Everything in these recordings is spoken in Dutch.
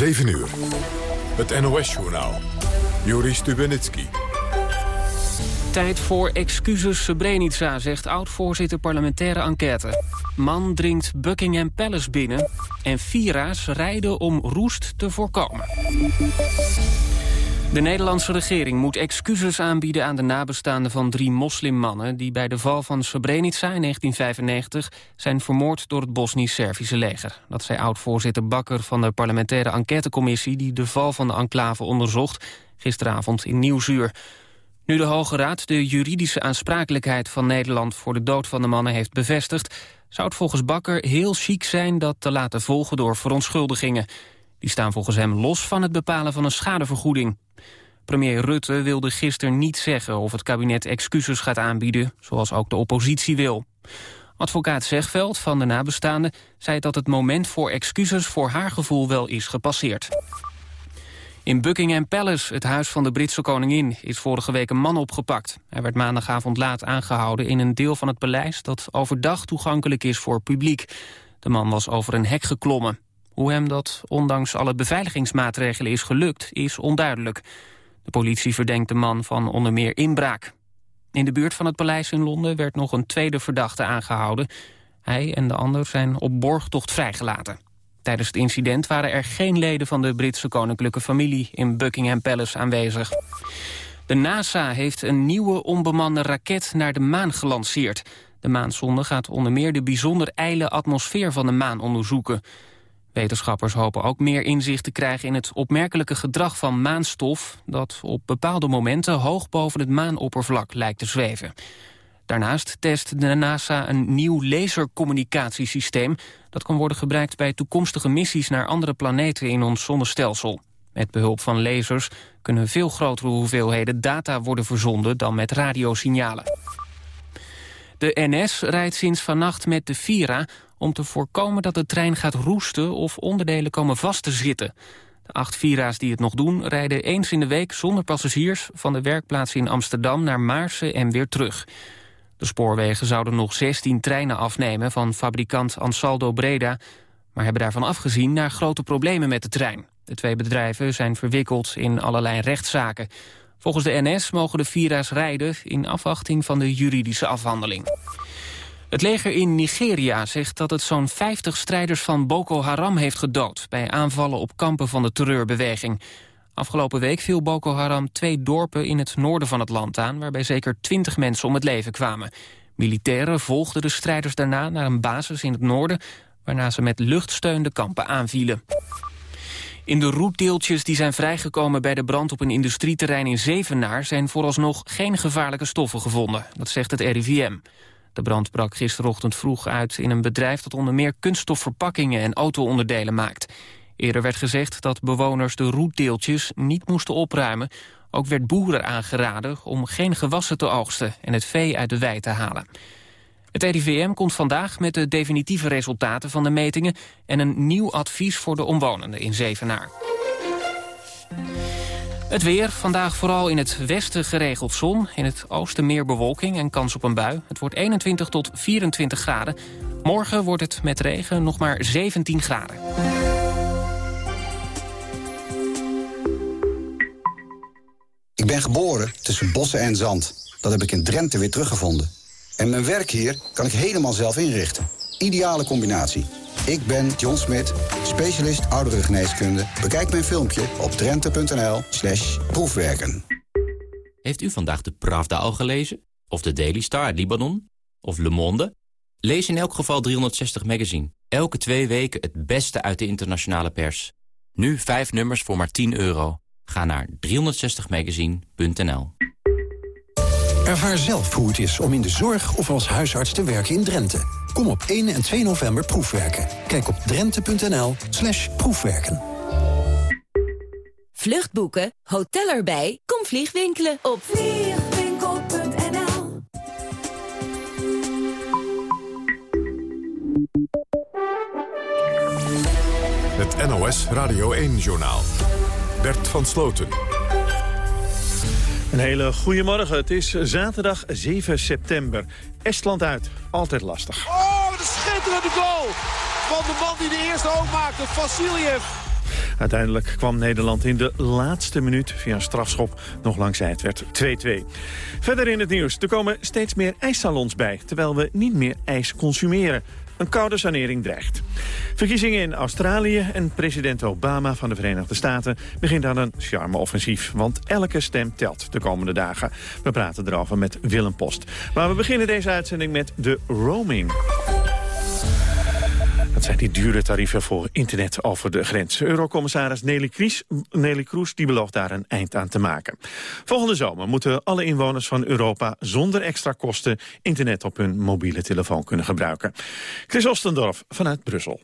7 uur. Het NOS-journaal. Joris Stubenitski. Tijd voor excuses Srebrenica, zegt oud-voorzitter parlementaire enquête. Man dringt Buckingham Palace binnen en Vira's rijden om roest te voorkomen. De Nederlandse regering moet excuses aanbieden aan de nabestaanden van drie moslimmannen... die bij de val van Srebrenica in 1995 zijn vermoord door het Bosnisch-Servische leger. Dat zei oud-voorzitter Bakker van de parlementaire enquêtecommissie... die de val van de enclave onderzocht, gisteravond in Nieuwsuur. Nu de Hoge Raad de juridische aansprakelijkheid van Nederland... voor de dood van de mannen heeft bevestigd... zou het volgens Bakker heel chic zijn dat te laten volgen door verontschuldigingen. Die staan volgens hem los van het bepalen van een schadevergoeding. Premier Rutte wilde gisteren niet zeggen of het kabinet excuses gaat aanbieden... zoals ook de oppositie wil. Advocaat Zegveld van de nabestaanden zei dat het moment voor excuses voor haar gevoel wel is gepasseerd. In Buckingham Palace, het huis van de Britse koningin, is vorige week een man opgepakt. Hij werd maandagavond laat aangehouden in een deel van het paleis dat overdag toegankelijk is voor publiek. De man was over een hek geklommen. Hoe hem dat ondanks alle beveiligingsmaatregelen is gelukt, is onduidelijk. De politie verdenkt de man van onder meer inbraak. In de buurt van het paleis in Londen werd nog een tweede verdachte aangehouden. Hij en de ander zijn op borgtocht vrijgelaten. Tijdens het incident waren er geen leden van de Britse koninklijke familie in Buckingham Palace aanwezig. De NASA heeft een nieuwe onbemande raket naar de maan gelanceerd. De maansonde gaat onder meer de bijzonder ijle atmosfeer van de maan onderzoeken. Wetenschappers hopen ook meer inzicht te krijgen in het opmerkelijke gedrag van maanstof... dat op bepaalde momenten hoog boven het maanoppervlak lijkt te zweven. Daarnaast test de NASA een nieuw lasercommunicatiesysteem... dat kan worden gebruikt bij toekomstige missies naar andere planeten in ons zonnestelsel. Met behulp van lasers kunnen veel grotere hoeveelheden data worden verzonden dan met radiosignalen. De NS rijdt sinds vannacht met de Vira om te voorkomen dat de trein gaat roesten of onderdelen komen vast te zitten. De acht Vira's die het nog doen rijden eens in de week zonder passagiers... van de werkplaats in Amsterdam naar Maarsen en weer terug. De spoorwegen zouden nog 16 treinen afnemen van fabrikant Ansaldo Breda... maar hebben daarvan afgezien naar grote problemen met de trein. De twee bedrijven zijn verwikkeld in allerlei rechtszaken. Volgens de NS mogen de Vira's rijden in afwachting van de juridische afhandeling. Het leger in Nigeria zegt dat het zo'n 50 strijders van Boko Haram heeft gedood... bij aanvallen op kampen van de terreurbeweging. Afgelopen week viel Boko Haram twee dorpen in het noorden van het land aan... waarbij zeker 20 mensen om het leven kwamen. Militairen volgden de strijders daarna naar een basis in het noorden... waarna ze met luchtsteun de kampen aanvielen. In de roetdeeltjes die zijn vrijgekomen bij de brand op een industrieterrein in Zevenaar... zijn vooralsnog geen gevaarlijke stoffen gevonden, dat zegt het RIVM. De brand brak gisterochtend vroeg uit in een bedrijf... dat onder meer kunststofverpakkingen en auto-onderdelen maakt. Eerder werd gezegd dat bewoners de roetdeeltjes niet moesten opruimen. Ook werd boeren aangeraden om geen gewassen te oogsten... en het vee uit de wei te halen. Het RIVM komt vandaag met de definitieve resultaten van de metingen... en een nieuw advies voor de omwonenden in Zevenaar. Het weer, vandaag vooral in het westen geregeld zon. In het oosten meer bewolking en kans op een bui. Het wordt 21 tot 24 graden. Morgen wordt het met regen nog maar 17 graden. Ik ben geboren tussen bossen en zand. Dat heb ik in Drenthe weer teruggevonden. En mijn werk hier kan ik helemaal zelf inrichten. Ideale combinatie. Ik ben John Smit, specialist ouderengeneeskunde. Bekijk mijn filmpje op drenthe.nl slash proefwerken. Heeft u vandaag de Pravda al gelezen? Of de Daily Star uit Libanon? Of Le Monde? Lees in elk geval 360 Magazine. Elke twee weken het beste uit de internationale pers. Nu vijf nummers voor maar 10 euro. Ga naar 360magazine.nl Ervaar zelf hoe het is om in de zorg of als huisarts te werken in Drenthe. Kom op 1 en 2 november proefwerken. Kijk op drenthe.nl slash proefwerken. Vluchtboeken, hotel erbij, kom vliegwinkelen op vliegwinkel.nl Het NOS Radio 1-journaal. Bert van Sloten. Een hele goede morgen. Het is zaterdag 7 september. Estland uit. Altijd lastig. Oh, wat een schitterende goal! Van de man die de eerste ook maakte, Vasiljev. Uiteindelijk kwam Nederland in de laatste minuut via een strafschop nog langs Het werd 2-2. Verder in het nieuws. Er komen steeds meer ijssalons bij, terwijl we niet meer ijs consumeren. Een koude sanering dreigt. Verkiezingen in Australië en president Obama van de Verenigde Staten... begint aan een charme-offensief, want elke stem telt de komende dagen. We praten erover met Willem Post. Maar we beginnen deze uitzending met de roaming. Dat zijn die dure tarieven voor internet over de grens. Eurocommissaris Nelly, Kroes, Nelly Kroes die belooft daar een eind aan te maken. Volgende zomer moeten alle inwoners van Europa zonder extra kosten internet op hun mobiele telefoon kunnen gebruiken. Chris Ostendorf vanuit Brussel.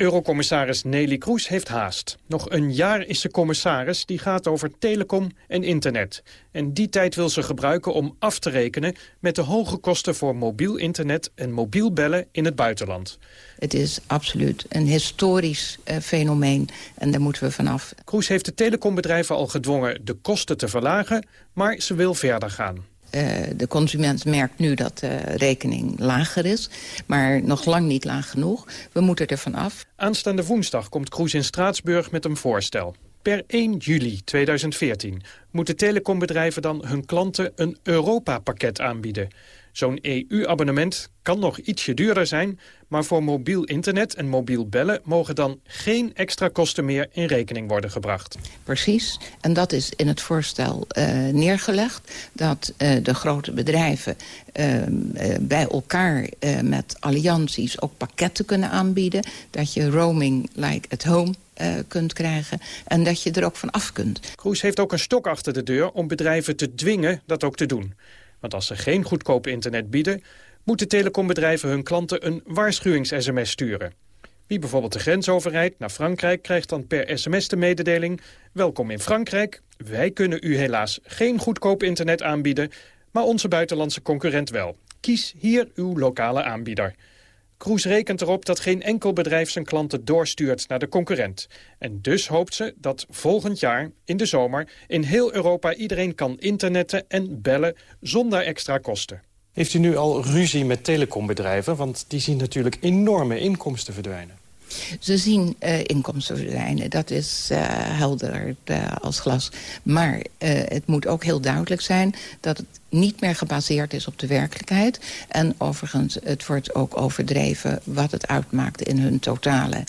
Eurocommissaris Nelly Kroes heeft haast. Nog een jaar is ze commissaris die gaat over telecom en internet. En die tijd wil ze gebruiken om af te rekenen... met de hoge kosten voor mobiel internet en mobiel bellen in het buitenland. Het is absoluut een historisch uh, fenomeen en daar moeten we vanaf. Kroes heeft de telecombedrijven al gedwongen de kosten te verlagen... maar ze wil verder gaan. Uh, de consument merkt nu dat de rekening lager is, maar nog lang niet laag genoeg. We moeten er vanaf. Aanstaande woensdag komt Kroes in Straatsburg met een voorstel. Per 1 juli 2014 moeten telecombedrijven dan hun klanten een Europa-pakket aanbieden. Zo'n EU-abonnement kan nog ietsje duurder zijn... maar voor mobiel internet en mobiel bellen... mogen dan geen extra kosten meer in rekening worden gebracht. Precies, en dat is in het voorstel uh, neergelegd... dat uh, de grote bedrijven uh, bij elkaar met allianties ook pakketten kunnen aanbieden... dat je roaming like at home kunt krijgen. En dat je er ook van af kunt. Kroes heeft ook een stok achter de deur om bedrijven te dwingen dat ook te doen. Want als ze geen goedkoop internet bieden... moeten telecombedrijven hun klanten een waarschuwings-sms sturen. Wie bijvoorbeeld de grens overrijdt naar Frankrijk... krijgt dan per sms de mededeling... Welkom in Frankrijk, wij kunnen u helaas geen goedkoop internet aanbieden... maar onze buitenlandse concurrent wel. Kies hier uw lokale aanbieder. Kroes rekent erop dat geen enkel bedrijf zijn klanten doorstuurt naar de concurrent. En dus hoopt ze dat volgend jaar, in de zomer, in heel Europa iedereen kan internetten en bellen zonder extra kosten. Heeft u nu al ruzie met telecombedrijven? Want die zien natuurlijk enorme inkomsten verdwijnen. Ze zien uh, inkomsten verdwijnen, dat is uh, helder uh, als glas. Maar het moet ook heel duidelijk zijn dat het niet meer gebaseerd is op de werkelijkheid. En overigens, het wordt ook overdreven wat het uitmaakt in hun totale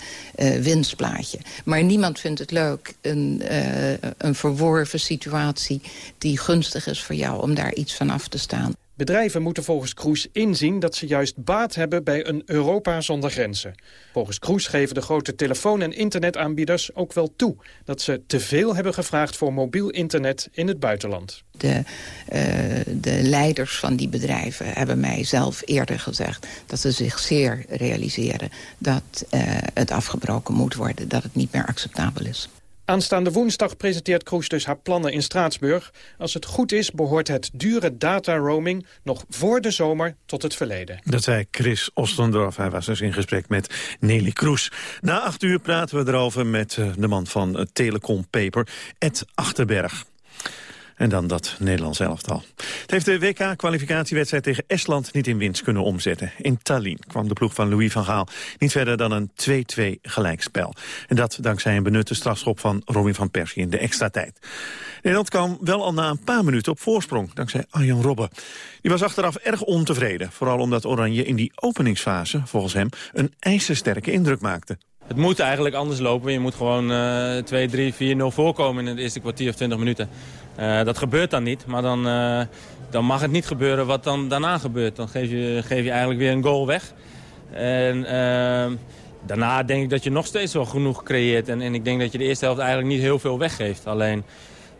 winstplaatje. Maar niemand vindt het leuk, een, een verworven situatie die gunstig is voor jou om daar iets van af te staan. Bedrijven moeten volgens Kroes inzien dat ze juist baat hebben bij een Europa zonder grenzen. Volgens Kroes geven de grote telefoon- en internetaanbieders ook wel toe... dat ze te veel hebben gevraagd voor mobiel internet in het buitenland. De, uh, de leiders van die bedrijven hebben mij zelf eerder gezegd... dat ze zich zeer realiseren dat uh, het afgebroken moet worden... dat het niet meer acceptabel is. Aanstaande woensdag presenteert Kroes dus haar plannen in Straatsburg. Als het goed is, behoort het dure data roaming nog voor de zomer tot het verleden. Dat zei Chris Ostendorf. Hij was dus in gesprek met Nelly Kroes. Na acht uur praten we erover met eh, de man van Telecom Paper, Ed Achterberg. En dan dat Nederlands elftal. Het heeft de WK-kwalificatiewedstrijd tegen Estland niet in winst kunnen omzetten. In Tallinn kwam de ploeg van Louis van Gaal niet verder dan een 2-2 gelijkspel. En dat dankzij een benutte strafschop van Robin van Persie in de extra tijd. Nederland kwam wel al na een paar minuten op voorsprong, dankzij Arjen Robben. Die was achteraf erg ontevreden, vooral omdat Oranje in die openingsfase, volgens hem, een ijzersterke indruk maakte. Het moet eigenlijk anders lopen. Je moet gewoon uh, 2, 3, 4, 0 voorkomen in het eerste kwartier of 20 minuten. Uh, dat gebeurt dan niet, maar dan, uh, dan mag het niet gebeuren wat dan daarna gebeurt. Dan geef je, geef je eigenlijk weer een goal weg. En uh, daarna denk ik dat je nog steeds wel genoeg creëert. En, en ik denk dat je de eerste helft eigenlijk niet heel veel weggeeft. Alleen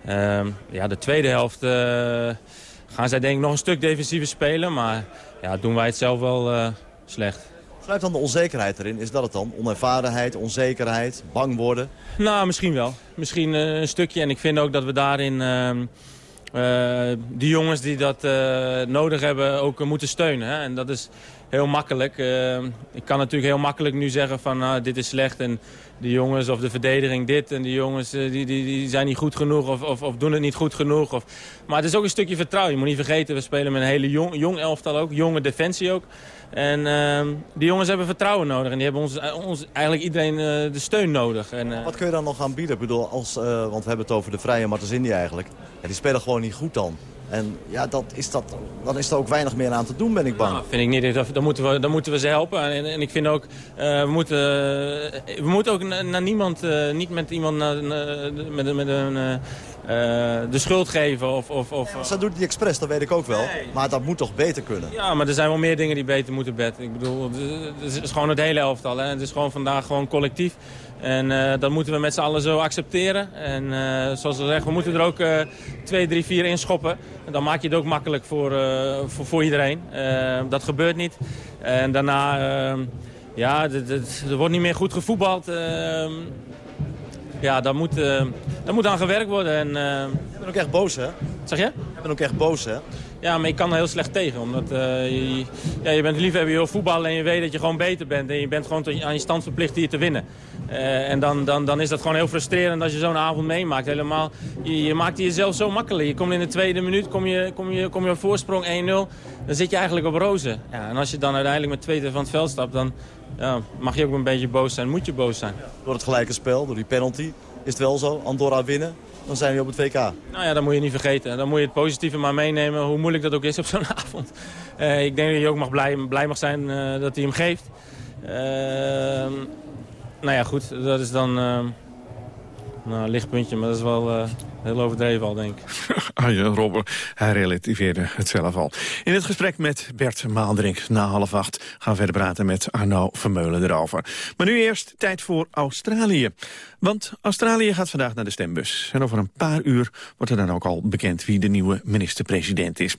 ehm, ja, de tweede helft gaan zij denk ik nog een stuk defensiever spelen. Maar ja, doen wij het zelf wel slecht. Sluit dan de onzekerheid erin? Is dat het dan? Onervarenheid, onzekerheid, bang worden? Nou, misschien wel. Misschien uh, een stukje. En ik vind ook dat we daarin uh, die jongens die dat uh, nodig hebben ook moeten steunen. Hè? En dat is heel makkelijk. ik kan natuurlijk heel makkelijk nu zeggen van dit is slecht en de jongens of de verdediging dit en die jongens die, die, die zijn niet goed genoeg of, of, of, doen het niet goed genoeg. Of... Maar het is ook een stukje vertrouwen. Je moet niet vergeten, we spelen met een hele jong, jong elftal ook, jonge defensie ook. En uh, die jongens hebben vertrouwen nodig. En die hebben ons, ons eigenlijk iedereen uh, de steun nodig. En, uh... Wat kun je dan nog gaan bieden? Ik bedoel, als, want we hebben het over de vrije Martens eigenlijk. Ja, die spelen gewoon niet goed dan. En ja, dat is dat, dan is er ook weinig meer aan te doen, ben ik bang. Nou, vind ik niet. Dan moeten we, dan moeten we ze helpen. En, en ik vind ook, we, moeten, we moeten ook naar niemand, niet met iemand naar, met, met een... Uh, de schuld geven. Of, of, of, ja, ze doet die expres, dat weet ik ook wel. Nee. Maar dat moet toch beter kunnen? Ja, maar er zijn wel meer dingen die beter moeten bed. Ik bedoel, het is gewoon het hele elftal. Hè. Het is gewoon vandaag gewoon collectief. En uh, dat moeten we met z'n allen zo accepteren. En uh, zoals we zeggen, we moeten er ook uh, 2, 3, 4 in schoppen. En dan maak je het ook makkelijk voor, voor, voor, iedereen. dat gebeurt niet. En daarna, ja, er wordt niet meer goed gevoetbald. Ja, daar moet, daar moet aan gewerkt worden. En, je bent ook echt boos, hè? Zeg je? Je bent ook echt boos, hè? Ja, maar ik kan er heel slecht tegen. Omdat je, ja, je bent liefhebber, je wil voetballen en je weet dat je gewoon beter bent. En je bent gewoon aan je stand verplicht hier te winnen. Uh, en dan, dan, dan is dat gewoon heel frustrerend als je zo'n avond meemaakt. Helemaal, je, je maakt jezelf zo makkelijk. Je komt in de tweede minuut, kom je, kom je, kom je op voorsprong 1-0. Dan zit je eigenlijk op rozen. Ja, en als je dan uiteindelijk met tweede van het veld stapt, dan ja, mag je ook een beetje boos zijn. Moet je boos zijn. Door het gelijke spel, door die penalty, is het wel zo. Andorra winnen, dan zijn we op het WK. Nou ja, dat moet je niet vergeten. Dan moet je het positieve maar meenemen, hoe moeilijk dat ook is op zo'n avond. Uh, ik denk dat je ook mag blij, blij mag zijn uh, dat hij hem geeft. Uh, nou ja, goed, dat is dan uh, nou, een lichtpuntje, maar dat is wel heel overdreven al, denk ik. Arjen Robber, hij relativeerde het zelf al. In het gesprek met Bert Maaldrink na half acht gaan we verder praten met Arno Vermeulen erover. Maar nu eerst tijd voor Australië. Want Australië gaat vandaag naar de stembus. En over een paar uur wordt er dan ook al bekend wie de nieuwe minister-president is.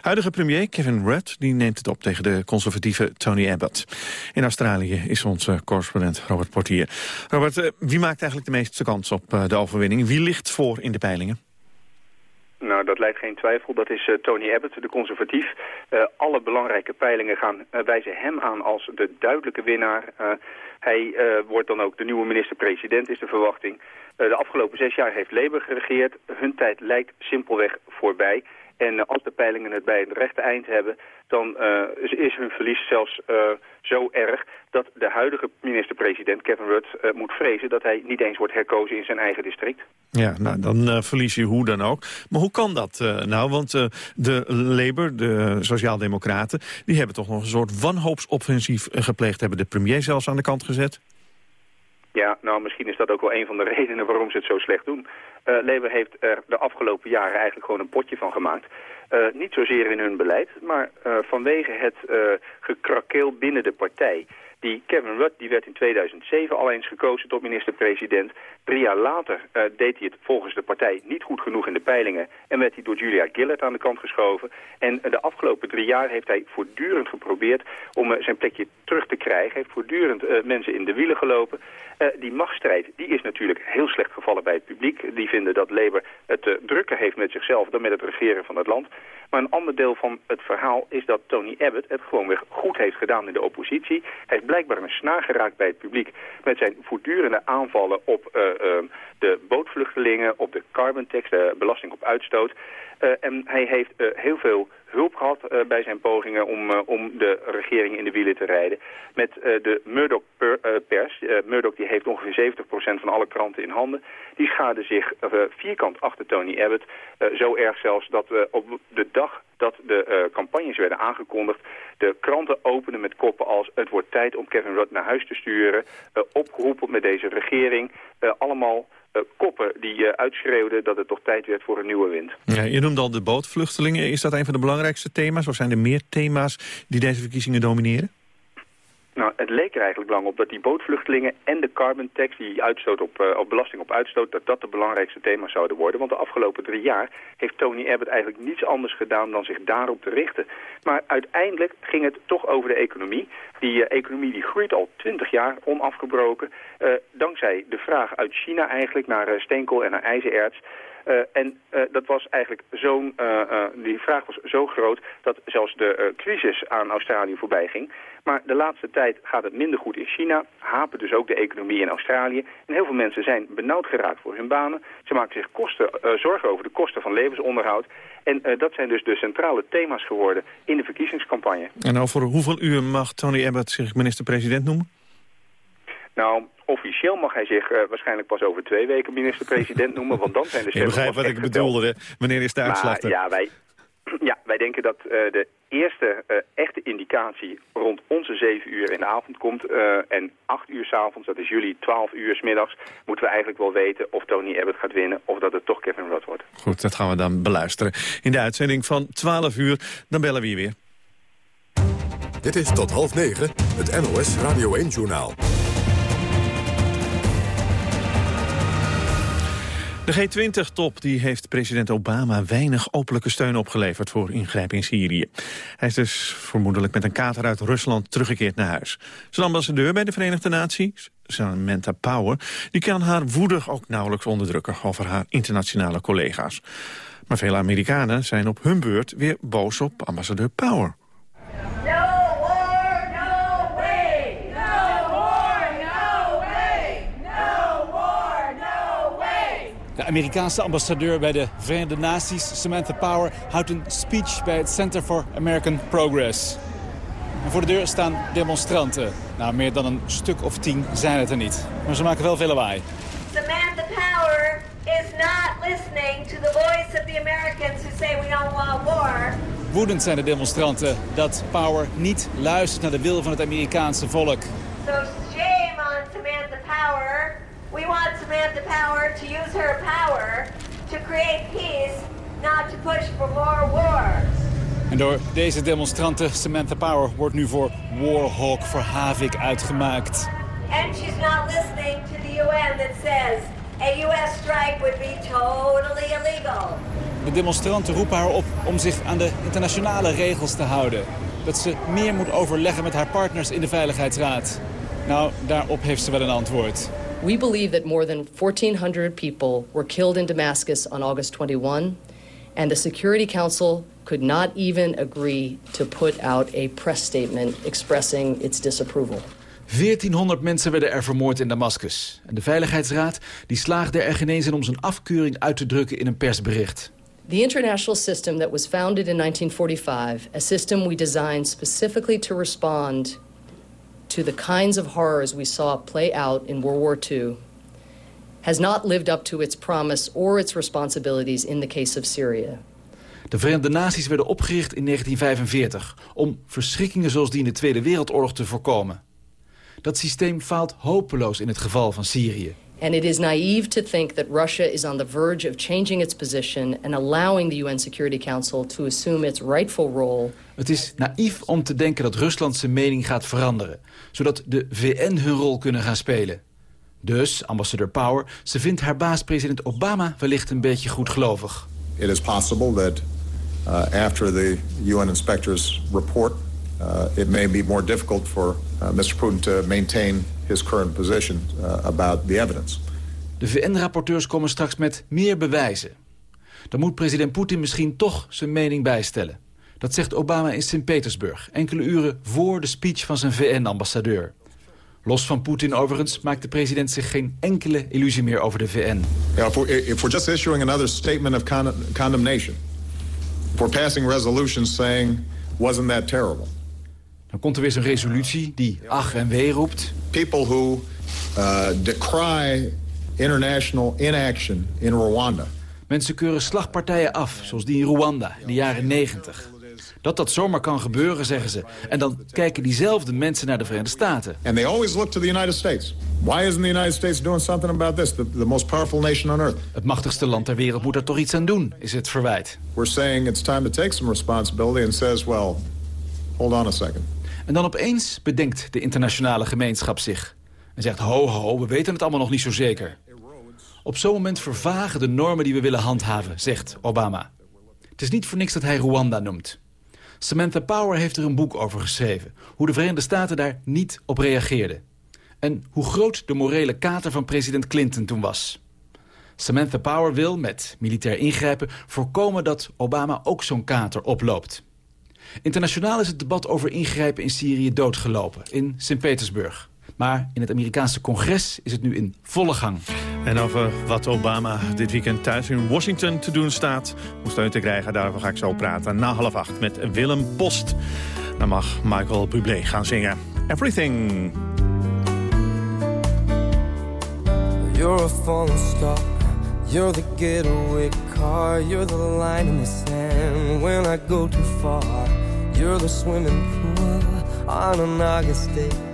Huidige premier Kevin Rudd die neemt het op tegen de conservatieve Tony Abbott. In Australië is onze correspondent Robert Portier. Robert, eh, wie maakt eigenlijk de meeste kans op eh, de overwinning? Wie ligt voor in de peilingen? Nou, dat leidt geen twijfel. Dat is uh, Tony Abbott, de conservatief. Uh, alle belangrijke peilingen gaan uh, wijzen hem aan als de duidelijke winnaar. hij wordt dan ook de nieuwe minister-president, is de verwachting. de afgelopen zes jaar heeft Labour geregeerd. Hun tijd lijkt simpelweg voorbij. En als de peilingen het bij het rechte eind hebben, dan uh, is hun verlies zelfs uh, zo erg dat de huidige minister-president Kevin Rudd uh, moet vrezen dat hij niet eens wordt herkozen in zijn eigen district. Ja, nou, dan verlies je hoe dan ook. Maar hoe kan dat nou? Want de Labour, de Sociaaldemocraten, die hebben toch nog een soort wanhoopsoffensief gepleegd, hebben de premier zelfs aan de kant gezet? Ja, nou misschien is dat ook wel een van de redenen waarom ze het zo slecht doen. Uh, heeft er de afgelopen jaren eigenlijk gewoon een potje van gemaakt. Uh, niet zozeer in hun beleid, maar uh, vanwege het gekrakeel binnen de partij. Die Kevin Rudd die werd in 2007 al eens gekozen tot minister-president. Drie jaar later uh, deed hij het volgens de partij niet goed genoeg in de peilingen... en werd hij door Julia Gillard aan de kant geschoven. En uh, de afgelopen drie jaar heeft hij voortdurend geprobeerd om uh, zijn plekje terug te krijgen. heeft voortdurend mensen in de wielen gelopen. die machtsstrijd die is natuurlijk heel slecht gevallen bij het publiek. Die vinden dat Labour het drukker heeft met zichzelf dan met het regeren van het land. Maar een ander deel van het verhaal is dat Tony Abbott het gewoon weer goed heeft gedaan in de oppositie. Hij heeft blijkbaar een snaar geraakt bij het publiek met zijn voortdurende aanvallen op uh, uh, de bootvluchtelingen, op de carbon tax, de belasting op uitstoot. Uh, en hij heeft heel veel hulp gehad uh, bij zijn pogingen om, uh, om de regering in de wielen te rijden. Met uh, de Murdoch-pers. Murdoch die heeft ongeveer 70% van alle kranten in handen. Die schaden zich vierkant achter Tony Abbott. zo erg zelfs dat op de dag dat de campagnes werden aangekondigd... de kranten openen met koppen als... het wordt tijd om Kevin Rudd naar huis te sturen. opgeroepen met deze regering. allemaal koppen die uh, uitschreeuwden dat het toch tijd werd voor een nieuwe wind. Ja, je noemde al de bootvluchtelingen. Is dat een van de belangrijkste thema's? Of zijn er meer thema's die deze verkiezingen domineren? Nou, het leek er eigenlijk lang op dat die bootvluchtelingen en de carbon tax, die uitstoot op, uh, op belasting op uitstoot, dat dat de belangrijkste thema's zouden worden. Want de afgelopen drie jaar heeft Tony Abbott eigenlijk niets anders gedaan dan zich daarop te richten. Maar uiteindelijk ging het toch over de economie. Die uh, economie die groeit al twintig jaar onafgebroken. Uh, dankzij de vraag uit China eigenlijk naar steenkool en naar ijzererts. Uh, en uh, dat was eigenlijk zo'n, uh, die vraag was zo groot dat zelfs de crisis aan Australië voorbij ging. Maar de laatste tijd gaat het minder goed in China, hapen dus ook de economie in Australië. En heel veel mensen zijn benauwd geraakt voor hun banen. Ze maken zich kosten, zorgen over de kosten van levensonderhoud. En dat zijn dus de centrale thema's geworden in de verkiezingscampagne. En over hoeveel uur mag Tony Abbott zich minister-president noemen? Nou, officieel mag hij zich uh, waarschijnlijk pas over twee weken minister-president noemen, want dan zijn de Je begrijpt wat ik bedoelde, hè? Wanneer is de uitslag maar, Ja, wij, ja, wij denken dat uh, de eerste uh, echte indicatie rond onze zeven uur in de avond komt. en acht uur s'avonds, dat is juli, twaalf uur s middags, moeten we eigenlijk wel weten of Tony Abbott gaat winnen of dat het toch Kevin Rudd wordt. Goed, dat gaan we dan beluisteren. In de uitzending van 12 uur, dan bellen we je weer. Dit is tot half negen, het NOS Radio 1-journaal. De G20-top heeft president Obama weinig openlijke steun opgeleverd voor ingrijpen in Syrië. Hij is dus vermoedelijk met een kater uit Rusland teruggekeerd naar huis. Zijn ambassadeur bij de Verenigde Naties, Samantha Power, die kan haar woedig ook nauwelijks onderdrukken over haar internationale collega's. Maar veel Amerikanen zijn op hun beurt weer boos op ambassadeur Power. De Amerikaanse ambassadeur bij de Verenigde Naties, Samantha Power, houdt een speech bij het Center for American Progress. En voor de deur staan demonstranten. Nou, meer dan een stuk of tien zijn het er niet. Maar ze maken wel veel lawaai. Samantha Power is not listening to the voice of the Americans who say we don't want war. Woedend zijn de demonstranten dat Power niet luistert naar de wil van het Amerikaanse volk. So shame on Samantha Power we want Samantha Power to use her power to create peace, not to push for more wars. En door deze demonstranten, Samantha Power, wordt nu voor Warhawk, voor Havik uitgemaakt. And she's not listening to the UN that says a US strike would be totally illegal. De demonstranten roepen haar op om zich aan de internationale regels te houden. Dat ze meer moet overleggen met haar partners in de Veiligheidsraad. Nou, daarop heeft ze wel een antwoord. We believe that more than 1,400 people were killed in Damascus on August 21, and the Security Council could not even agree to put out a press statement expressing its disapproval. 1400 mensen werden er vermoord in Damascus. En de Veiligheidsraad die slaagde er geen eens in om zijn afkeuring uit te drukken in een persbericht. The international system that was founded in 1945, a system we designed specifically to respond to the kinds of horrors we saw play out in World War II has not lived up to its promise or its responsibilities in the case of Syria. De Verenigde Naties werden opgericht in 1945 om verschrikkingen zoals die in de Tweede Wereldoorlog te voorkomen. Dat systeem faalt hopeloos in het geval van Syrië. And it is naive to think that Russia is on the verge of changing its position and allowing the UN Security Council to assume its rightful role. Het is naïef om te denken dat Rusland zijn mening gaat veranderen, zodat de VN hun rol kunnen gaan spelen. Dus, ambassadeur Power, ze vindt haar baas president Obama wellicht een beetje goedgelovig. It is possible that uh, after the UN inspectors report, uh, it may be more difficult for uh, Mr. Putin to maintain his current position about the evidence. De VN-rapporteurs komen straks met meer bewijzen. Dan moet president Poetin misschien toch zijn mening bijstellen. Dat zegt Obama in Sint-Petersburg, enkele uren voor de speech van zijn VN-ambassadeur. Los van Poetin overigens maakt de president zich geen enkele illusie meer over de VN. Yeah, if, we're, if we're just issuing another statement of con condemnation, if we're passing resolutions saying, wasn't that terrible? Dan komt er weer zo'n resolutie die ach en wee roept. People who uh, decry international inaction in Rwanda. Mensen keuren slagpartijen af, zoals die in Rwanda in de jaren 90. Dat dat zomaar kan gebeuren, zeggen ze. En dan kijken diezelfde mensen naar de Verenigde Staten. And they always look to the United States. Why isn't the United States doing something about this? The, the most powerful nation on earth. Het machtigste land ter wereld moet er toch iets aan doen, is het verwijt. We're saying it's time to take some responsibility and says, well, hold on a second. En dan opeens bedenkt de internationale gemeenschap zich. En zegt, ho ho, we weten het allemaal nog niet zo zeker. Op zo'n moment vervagen de normen die we willen handhaven, zegt Obama. Het is niet voor niks dat hij Rwanda noemt. Samantha Power heeft er een boek over geschreven. Hoe de Verenigde Staten daar niet op reageerden. En hoe groot de morele kater van president Clinton toen was. Samantha Power wil met militair ingrijpen voorkomen dat Obama ook zo'n kater oploopt. Internationaal is het debat over ingrijpen in Syrië doodgelopen, in Sint-Petersburg. Maar in het Amerikaanse congres is het nu in volle gang. En over wat Obama dit weekend thuis in Washington te doen staat... om steun te krijgen, daarover ga ik zo praten. Na half acht met Willem Post. Dan mag Michael Bublé gaan zingen. Everything. You're a falling star. You're the getaway car. You're the line in the sand when I go too far. You're the swimming pool on an August day.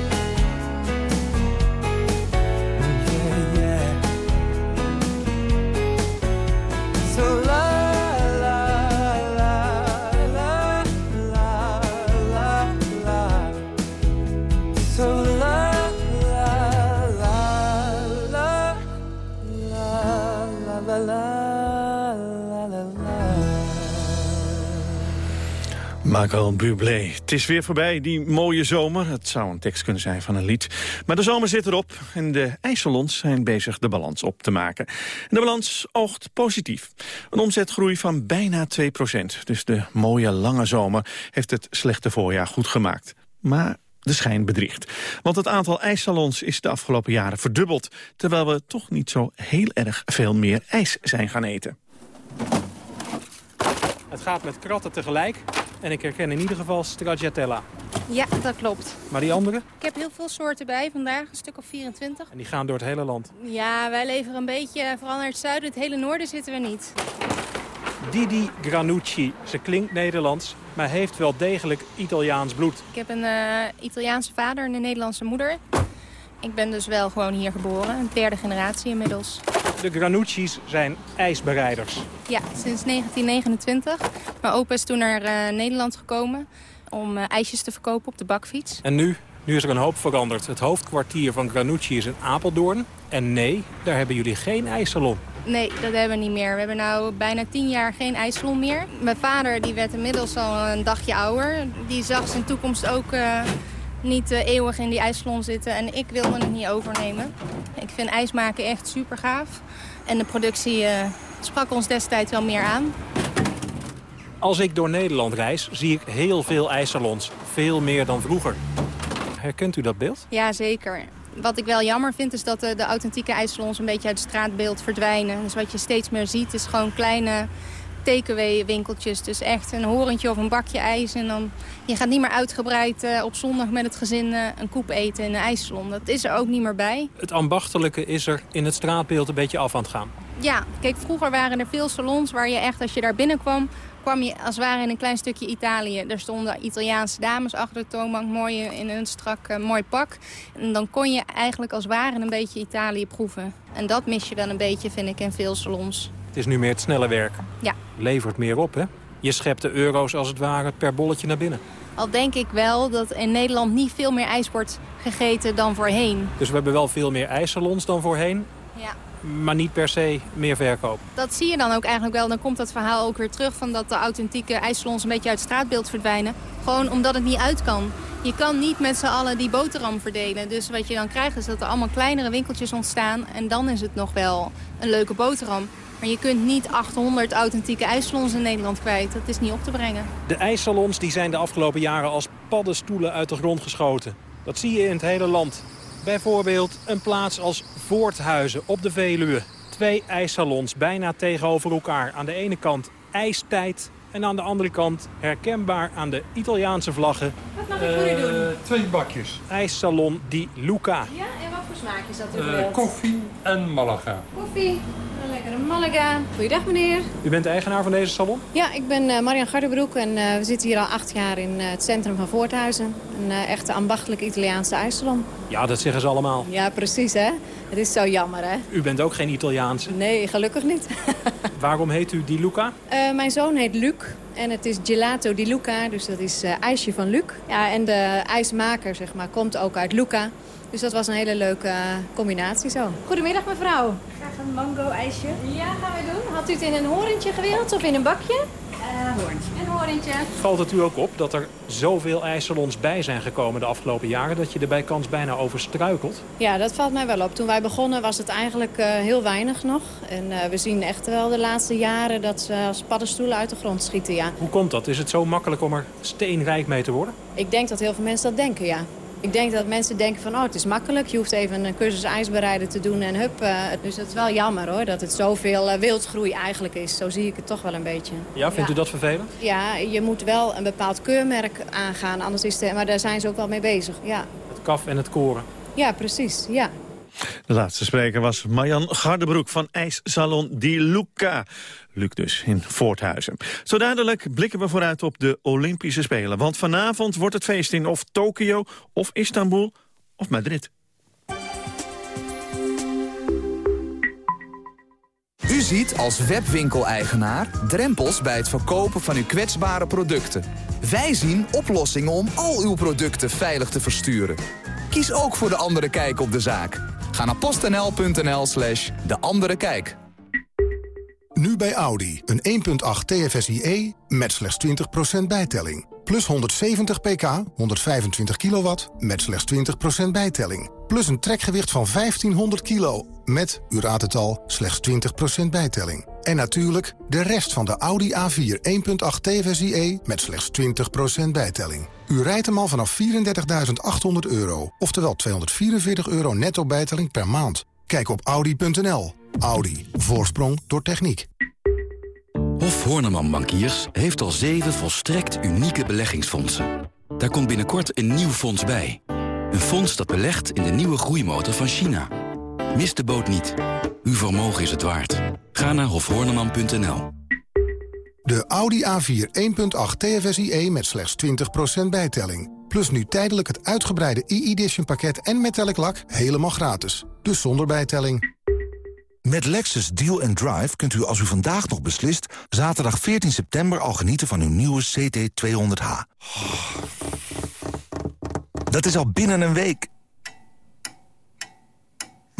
Michael Bublé. Het is weer voorbij, die mooie zomer. Het zou een tekst kunnen zijn van een lied. Maar de zomer zit erop en de ijssalons zijn bezig de balans op te maken. En de balans oogt positief. Een omzetgroei van bijna 2% Dus de mooie lange zomer heeft het slechte voorjaar goed gemaakt. Maar de schijn bedriegt. Want het aantal ijssalons is de afgelopen jaren verdubbeld... terwijl we toch niet zo heel erg veel meer ijs zijn gaan eten. Het gaat met kratten tegelijk. En ik herken in ieder geval Stracciatella. Ja, dat klopt. Maar die andere? Ik heb heel veel soorten bij vandaag, een stuk of 24. En die gaan door het hele land. Ja, wij leveren een beetje, vooral naar het zuiden. Het hele noorden zitten we niet. Didi Granucci. Ze klinkt Nederlands, maar heeft wel degelijk Italiaans bloed. Ik heb een eh, Italiaanse vader en een Nederlandse moeder. Ik ben dus wel gewoon hier geboren, een derde generatie inmiddels. De Granucci's zijn ijsbereiders. Ja, sinds 1929. Mijn opa is toen naar eh, Nederland gekomen om eh, ijsjes te verkopen op de bakfiets. En nu? Nu is er een hoop veranderd. Het hoofdkwartier van Granucci is in Apeldoorn. En nee, daar hebben jullie geen ijssalon. Nee, dat hebben we niet meer. We hebben nu bijna tien jaar geen ijssalon meer. Mijn vader die werd inmiddels al een dagje ouder. Die zag zijn toekomst ook eh, niet eh, eeuwig in die ijssalon zitten. En ik wilde het niet overnemen. Ik vind ijs maken echt super gaaf. En de productie uh, sprak ons destijds wel meer aan. Als ik door Nederland reis, zie ik heel veel ijssalons. Veel meer dan vroeger. Herkent u dat beeld? Ja, zeker. Wat ik wel jammer vind is dat de, de authentieke ijssalons een beetje uit het straatbeeld verdwijnen. Dus wat je steeds meer ziet is gewoon kleine takeaway winkeltjes. Dus echt een horentje of een bakje ijs. En dan, je gaat niet meer uitgebreid uh, op zondag met het gezin uh, een koep eten in een ijssalon. Dat is er ook niet meer bij. Het ambachtelijke is er in het straatbeeld een beetje af aan het gaan. Ja, kijk, vroeger waren er veel salons waar je echt, als je daar binnenkwam kwam je als het ware in een klein stukje Italië. Er stonden Italiaanse dames achter de toonbank, mooi in een strak uh, mooi pak. En dan kon je eigenlijk als het ware een beetje Italië proeven. En dat mis je wel een beetje, vind ik, in veel salons. Het is nu meer het snelle werk. Ja. Levert meer op, hè? Je schept de euro's als het ware per bolletje naar binnen. Al denk ik wel dat in Nederland niet veel meer ijs wordt gegeten dan voorheen. Dus we hebben wel veel meer ijssalons dan voorheen. Ja maar niet per se meer verkoop. Dat zie je dan ook eigenlijk wel. Dan komt dat verhaal ook weer terug van dat de authentieke ijssalons een beetje uit het straatbeeld verdwijnen. Gewoon omdat het niet uit kan. Je kan niet met z'n allen die boterham verdelen. Dus wat je dan krijgt is dat er allemaal kleinere winkeltjes ontstaan. En dan is het nog wel een leuke boterham. Maar je kunt niet 800 authentieke ijssalons in Nederland kwijt. Dat is niet op te brengen. De ijssalons die zijn de afgelopen jaren als paddenstoelen uit de grond geschoten. Dat zie je in het hele land. Bijvoorbeeld een plaats als Voorthuizen op de Veluwe. Twee ijssalons bijna tegenover elkaar. Aan de ene kant ijstijd en aan de andere kant herkenbaar aan de Italiaanse vlaggen. Wat mag ik voor u doen? Eh, twee bakjes. IJssalon Di Luca. Ja, en wat voor smaak is dat u uh, Koffie en Malaga. Koffie, een lekkere Malaga. Goeiedag meneer. U bent de eigenaar van deze salon? Ja, ik ben uh, Marian Gardebroek en uh, we zitten hier al acht jaar in het centrum van Voorthuizen. Een echte ambachtelijke Italiaanse ijssalon. Ja, dat zeggen ze allemaal. Ja, precies hè. Het is zo jammer hè. U bent ook geen Italiaanse? Nee, gelukkig niet. Waarom heet u Di Luca? mijn zoon heet Luc en het is gelato di Luca, dus dat is ijsje van Luc. Ja, en de ijsmaker zeg maar, komt ook uit Luca. Dus dat was een hele leuke combinatie zo. Goedemiddag mevrouw. Graag een mango-ijsje. Ja, gaan we doen. Had u het in een horentje gewild of in een bakje? Uh, hoorntje. Een horentje. Valt het u ook op dat er zoveel ijssalons bij zijn gekomen de afgelopen jaren... dat je er bij kans bijna over struikelt? Ja, dat valt mij wel op. Toen wij begonnen was het eigenlijk uh, heel weinig nog. En uh, we zien echt wel de laatste jaren dat ze als paddenstoelen uit de grond schieten, ja. Hoe komt dat? Is het zo makkelijk om er steenrijk mee te worden? Ik denk dat heel veel mensen dat denken, ja. Ik denk dat mensen denken van, oh, het is makkelijk. Je hoeft even een cursus ijsbereiden te doen en hup. Uh, dus het is wel jammer hoor, dat het zoveel uh, wildgroei eigenlijk is. Zo zie ik het toch wel een beetje. Ja, vindt ja. u dat vervelend? Ja, je moet wel een bepaald keurmerk aangaan. Anders is het, maar daar zijn ze ook wel mee bezig, ja. Het kaf en het koren. Ja, precies, ja. De laatste spreker was Marjan Gardebroek van IJssalon Di Luca. Luc dus in Voorthuizen. Zo dadelijk blikken we vooruit op de Olympische Spelen. Want vanavond wordt het feest in of Tokio, of Istanbul, of Madrid. U ziet als webwinkeleigenaar drempels bij het verkopen van uw kwetsbare producten. Wij zien oplossingen om al uw producten veilig te versturen. Kies ook voor De Andere Kijk op de zaak. Ga naar postnl.nl slash De Andere Kijk. Nu bij Audi. Een 1.8 TFSIe met slechts 20% bijtelling. Plus 170 pk, 125 kilowatt met slechts 20% bijtelling. Plus een trekgewicht van 1500 kilo met, u raadt het al, slechts 20% bijtelling. En natuurlijk de rest van de Audi A4 1.8 TFSIe met slechts 20% bijtelling. U rijdt hem al vanaf 34.800 euro, oftewel 244 euro netto bijtelling per maand. Kijk op Audi.nl. Audi. Voorsprong door techniek. Hof Horneman Bankiers heeft al zeven volstrekt unieke beleggingsfondsen. Daar komt binnenkort een nieuw fonds bij. Een fonds dat belegt in de nieuwe groeimotor van China. Mis de boot niet. Uw vermogen is het waard. Ga naar hofhorneman.nl. De Audi A4 1.8 TFSIe met slechts 20% bijtelling. Plus nu tijdelijk het uitgebreide e-edition pakket en metallic lak helemaal gratis. Dus zonder bijtelling. Met Lexus Deal and Drive kunt u als u vandaag nog beslist... zaterdag 14 september al genieten van uw nieuwe CT200H. Dat is al binnen een week.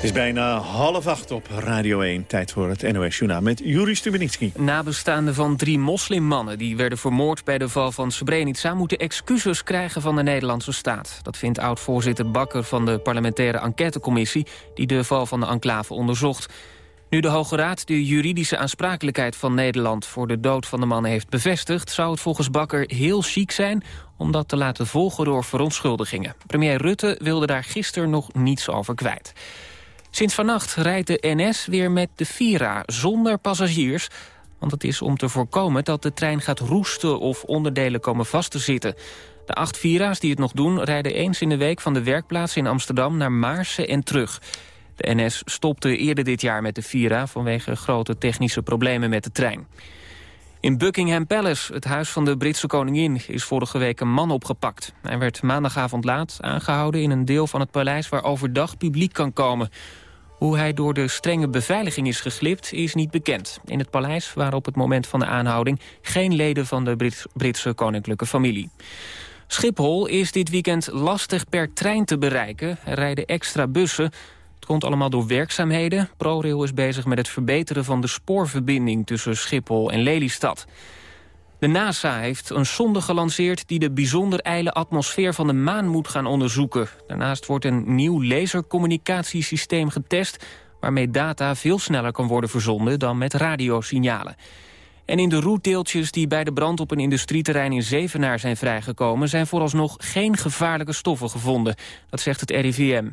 Het is bijna half acht op Radio 1. Tijd voor het NOS Journaal met Juri Stubenitski. Nabestaanden van drie moslimmannen die werden vermoord bij de val van Srebrenica... moeten excuses krijgen van de Nederlandse staat. Dat vindt oud-voorzitter Bakker van de parlementaire enquêtecommissie... die de val van de enclave onderzocht. Nu de Hoge Raad de juridische aansprakelijkheid van Nederland... voor de dood van de mannen heeft bevestigd... zou het volgens Bakker heel chic zijn om dat te laten volgen door verontschuldigingen. Premier Rutte wilde daar gisteren nog niets over kwijt. Sinds vannacht rijdt de NS weer met de Vira zonder passagiers... want het is om te voorkomen dat de trein gaat roesten of onderdelen komen vast te zitten. De acht Vira's die het nog doen rijden eens in de week van de werkplaats in Amsterdam naar Maarsen en terug. De NS stopte eerder dit jaar met de Vira vanwege grote technische problemen met de trein. In Buckingham Palace, het huis van de Britse koningin, is vorige week een man opgepakt. Hij werd maandagavond laat aangehouden in een deel van het paleis waar overdag publiek kan komen. Hoe hij door de strenge beveiliging is geglipt is niet bekend. In het paleis waren op het moment van de aanhouding geen leden van de Britse koninklijke familie. Schiphol is dit weekend lastig per trein te bereiken. Er rijden extra bussen. Het komt allemaal door werkzaamheden. ProRail is bezig met het verbeteren van de spoorverbinding tussen Schiphol en Lelystad. De NASA heeft een sonde gelanceerd die de bijzonder ijle atmosfeer van de maan moet gaan onderzoeken. Daarnaast wordt een nieuw lasercommunicatiesysteem getest... waarmee data veel sneller kan worden verzonden dan met radiosignalen. En in de roetdeeltjes die bij de brand op een industrieterrein in Zevenaar zijn vrijgekomen... zijn vooralsnog geen gevaarlijke stoffen gevonden. Dat zegt het RIVM.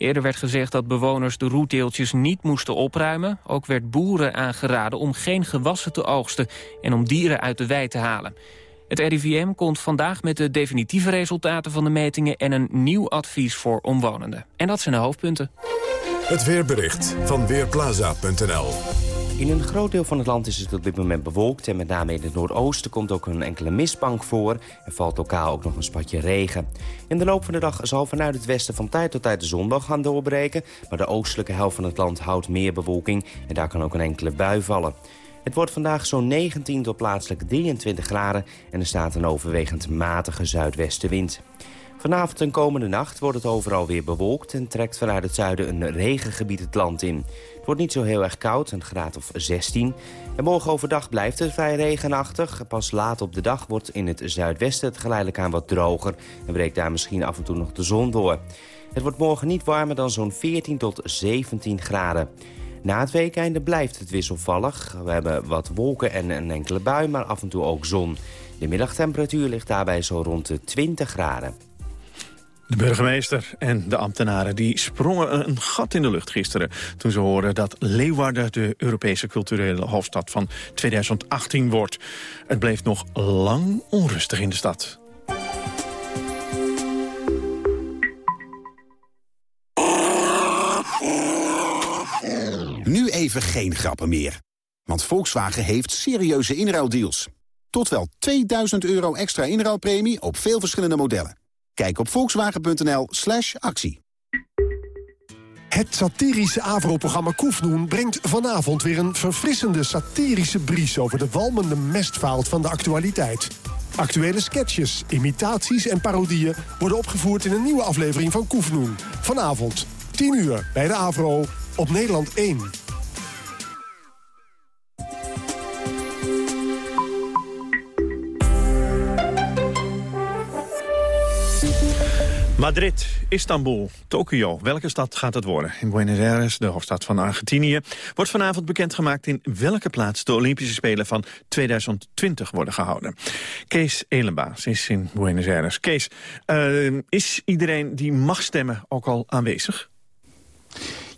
Eerder werd gezegd dat bewoners de roetdeeltjes niet moesten opruimen. Ook werd boeren aangeraden om geen gewassen te oogsten en om dieren uit de wei te halen. Het RIVM komt vandaag met de definitieve resultaten van de metingen... en een nieuw advies voor omwonenden. En dat zijn de hoofdpunten. Het weerbericht van Weerplaza.nl in een groot deel van het land is het op dit moment bewolkt... en met name in het noordoosten komt ook een enkele mistbank voor... en valt lokaal ook nog een spatje regen. In de loop van de dag zal vanuit het westen van tijd tot tijd de zon gaan doorbreken... maar de oostelijke helft van het land houdt meer bewolking... en daar kan ook een enkele bui vallen. Het wordt vandaag zo'n 19 tot plaatselijk 23 graden... en er staat een overwegend matige zuidwestenwind. Vanavond en komende nacht wordt het overal weer bewolkt... en trekt vanuit het zuiden een regengebied het land in. Het wordt niet zo heel erg koud, een graad of 16. En morgen overdag blijft het vrij regenachtig. Pas laat op de dag wordt in het zuidwesten het geleidelijk aan wat droger... en breekt daar misschien af en toe nog de zon door. Het wordt morgen niet warmer dan zo'n 14 tot 17 graden. Na het weekende blijft het wisselvallig. We hebben wat wolken en een enkele bui, maar af en toe ook zon. De middagtemperatuur ligt daarbij zo rond de 20 graden. De burgemeester en de ambtenaren die sprongen een gat in de lucht gisteren... toen ze hoorden dat Leeuwarden de Europese culturele hoofdstad van 2018 wordt. Het bleef nog lang onrustig in de stad. Nu even geen grappen meer. Want Volkswagen heeft serieuze inruildeals. Tot wel 2000 euro extra inruilpremie op veel verschillende modellen. Kijk op volkswagen.nl slash actie. Het satirische AVRO-programma Koefnoen brengt vanavond weer een verfrissende satirische bries over de walmende mestvaalt van de actualiteit. Actuele sketches, imitaties en parodieën worden opgevoerd in een nieuwe aflevering van Koefnoen. Vanavond, 10 uur, bij de AVRO, op Nederland 1. Madrid, Istanbul, Tokio. Welke stad gaat het worden? In Buenos Aires, de hoofdstad van Argentinië... wordt vanavond bekendgemaakt in welke plaats de Olympische Spelen van 2020 worden gehouden. Kees Elenbaas is in Buenos Aires. Kees, uh, is iedereen die mag stemmen ook al aanwezig?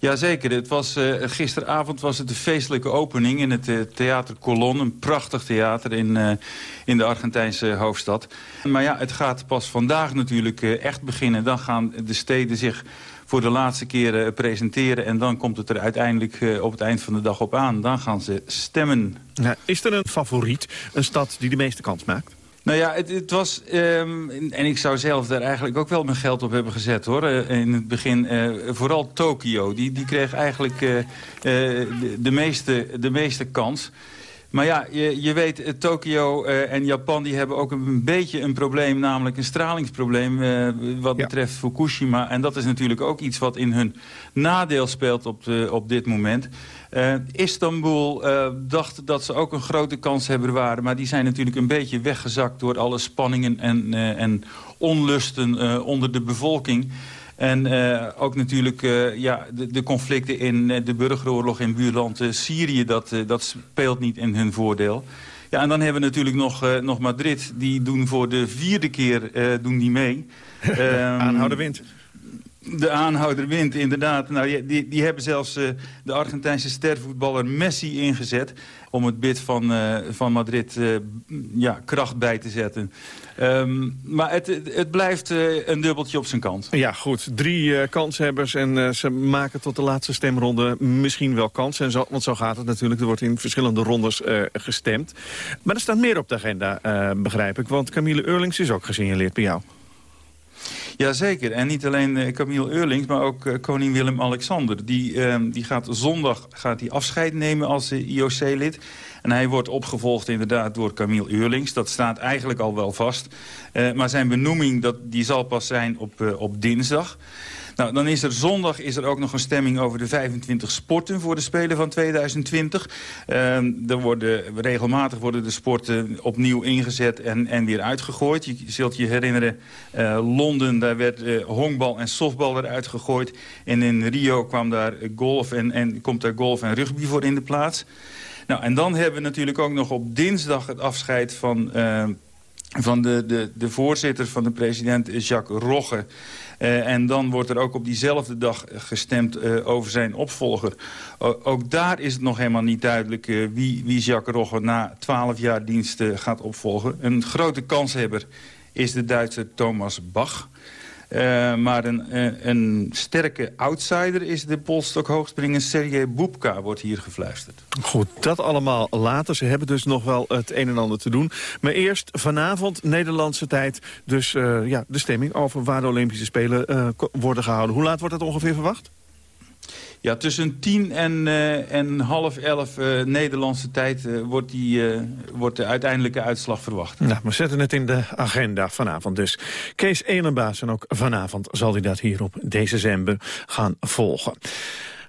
Jazeker, het was, uh, gisteravond was het de feestelijke opening in het uh, Theater Colon. Een prachtig theater in, uh, in de Argentijnse hoofdstad. Maar ja, het gaat pas vandaag natuurlijk echt beginnen. Dan gaan de steden zich voor de laatste keer presenteren. En dan komt het er uiteindelijk op het eind van de dag op aan. Dan gaan ze stemmen. Ja, is er een favoriet, een stad die de meeste kans maakt? Nou ja, het, het was... Um, en ik zou zelf daar eigenlijk ook wel mijn geld op hebben gezet, hoor. Uh, in het begin, uh, vooral Tokio. Die, die kreeg eigenlijk uh, de, de, meeste, de meeste kans. Maar ja, je, je weet, eh, Tokio en Japan die hebben ook een beetje een probleem... namelijk een stralingsprobleem wat ja. betreft Fukushima. En dat is natuurlijk ook iets wat in hun nadeel speelt op, de, op dit moment. Uh, Istanbul dacht dat ze ook een grote kans hebben waren... maar die zijn natuurlijk een beetje weggezakt door alle spanningen en, en onlusten onder de bevolking... En uh, ook natuurlijk uh, ja, de, de, conflicten in uh, de burgeroorlog in buurland Syrië... Dat, dat speelt niet in hun voordeel. Ja, en dan hebben we natuurlijk nog, nog Madrid. Die doen voor de vierde keer doen die mee. Aanhouder wint. De aanhouder wint, inderdaad. Nou, die, die hebben zelfs de Argentijnse stervoetballer Messi ingezet... om het bid van, van Madrid ja, kracht bij te zetten. Um, maar het, het blijft een dubbeltje op zijn kant. Ja, goed. Drie kanshebbers en ze maken tot de laatste stemronde misschien wel kans. En zo, want zo gaat het natuurlijk. Er wordt in verschillende rondes gestemd. Maar er staat meer op de agenda, begrijp ik. Want Camille Eurlings is ook gesignaleerd bij jou. Jazeker. En niet alleen Camille Eurlings, maar ook koning Willem-Alexander. Die, ehm, die gaat zondag gaat die afscheid nemen als IOC-lid. En hij wordt opgevolgd inderdaad door Camille Eurlings. Dat staat eigenlijk al wel vast. Maar zijn benoeming dat, die zal pas zijn op, op dinsdag. Nou, dan is er zondag is er ook nog een stemming over de 25 sporten voor de Spelen van 2020. Uh, er worden, regelmatig worden de sporten opnieuw ingezet en, en weer uitgegooid. Je zult je herinneren, uh, Londen, daar werd uh, honkbal en softbal eruit gegooid. En in Rio kwam daar golf en, en, komt daar golf en rugby voor in de plaats. Nou, en dan hebben we natuurlijk ook nog op dinsdag het afscheid van... Uh, van de, de, de voorzitter van de president, Jacques Rogge. Uh, en dan wordt er ook op diezelfde dag gestemd uh, over zijn opvolger. Ook daar is het nog helemaal niet duidelijk uh, wie, wie Jacques Rogge na twaalf jaar dienst gaat opvolgen. Een grote kanshebber is de Duitse Thomas Bach. Uh, maar een, uh, een, sterke outsider is de polstok hoogspringer Sergej Bubka, wordt hier gefluisterd. Goed, dat allemaal later. Ze hebben dus nog wel het een en ander te doen. Maar eerst vanavond, Nederlandse tijd, dus uh, ja, de stemming over waar de Olympische Spelen worden gehouden. Hoe laat wordt dat ongeveer verwacht? Ja, tussen tien en, uh, en half elf uh, Nederlandse tijd uh, wordt, die, wordt de uiteindelijke uitslag verwacht. Nou, we zetten het in de agenda vanavond dus. Kees Elenbaas en ook vanavond zal hij dat hier op deze zender gaan volgen.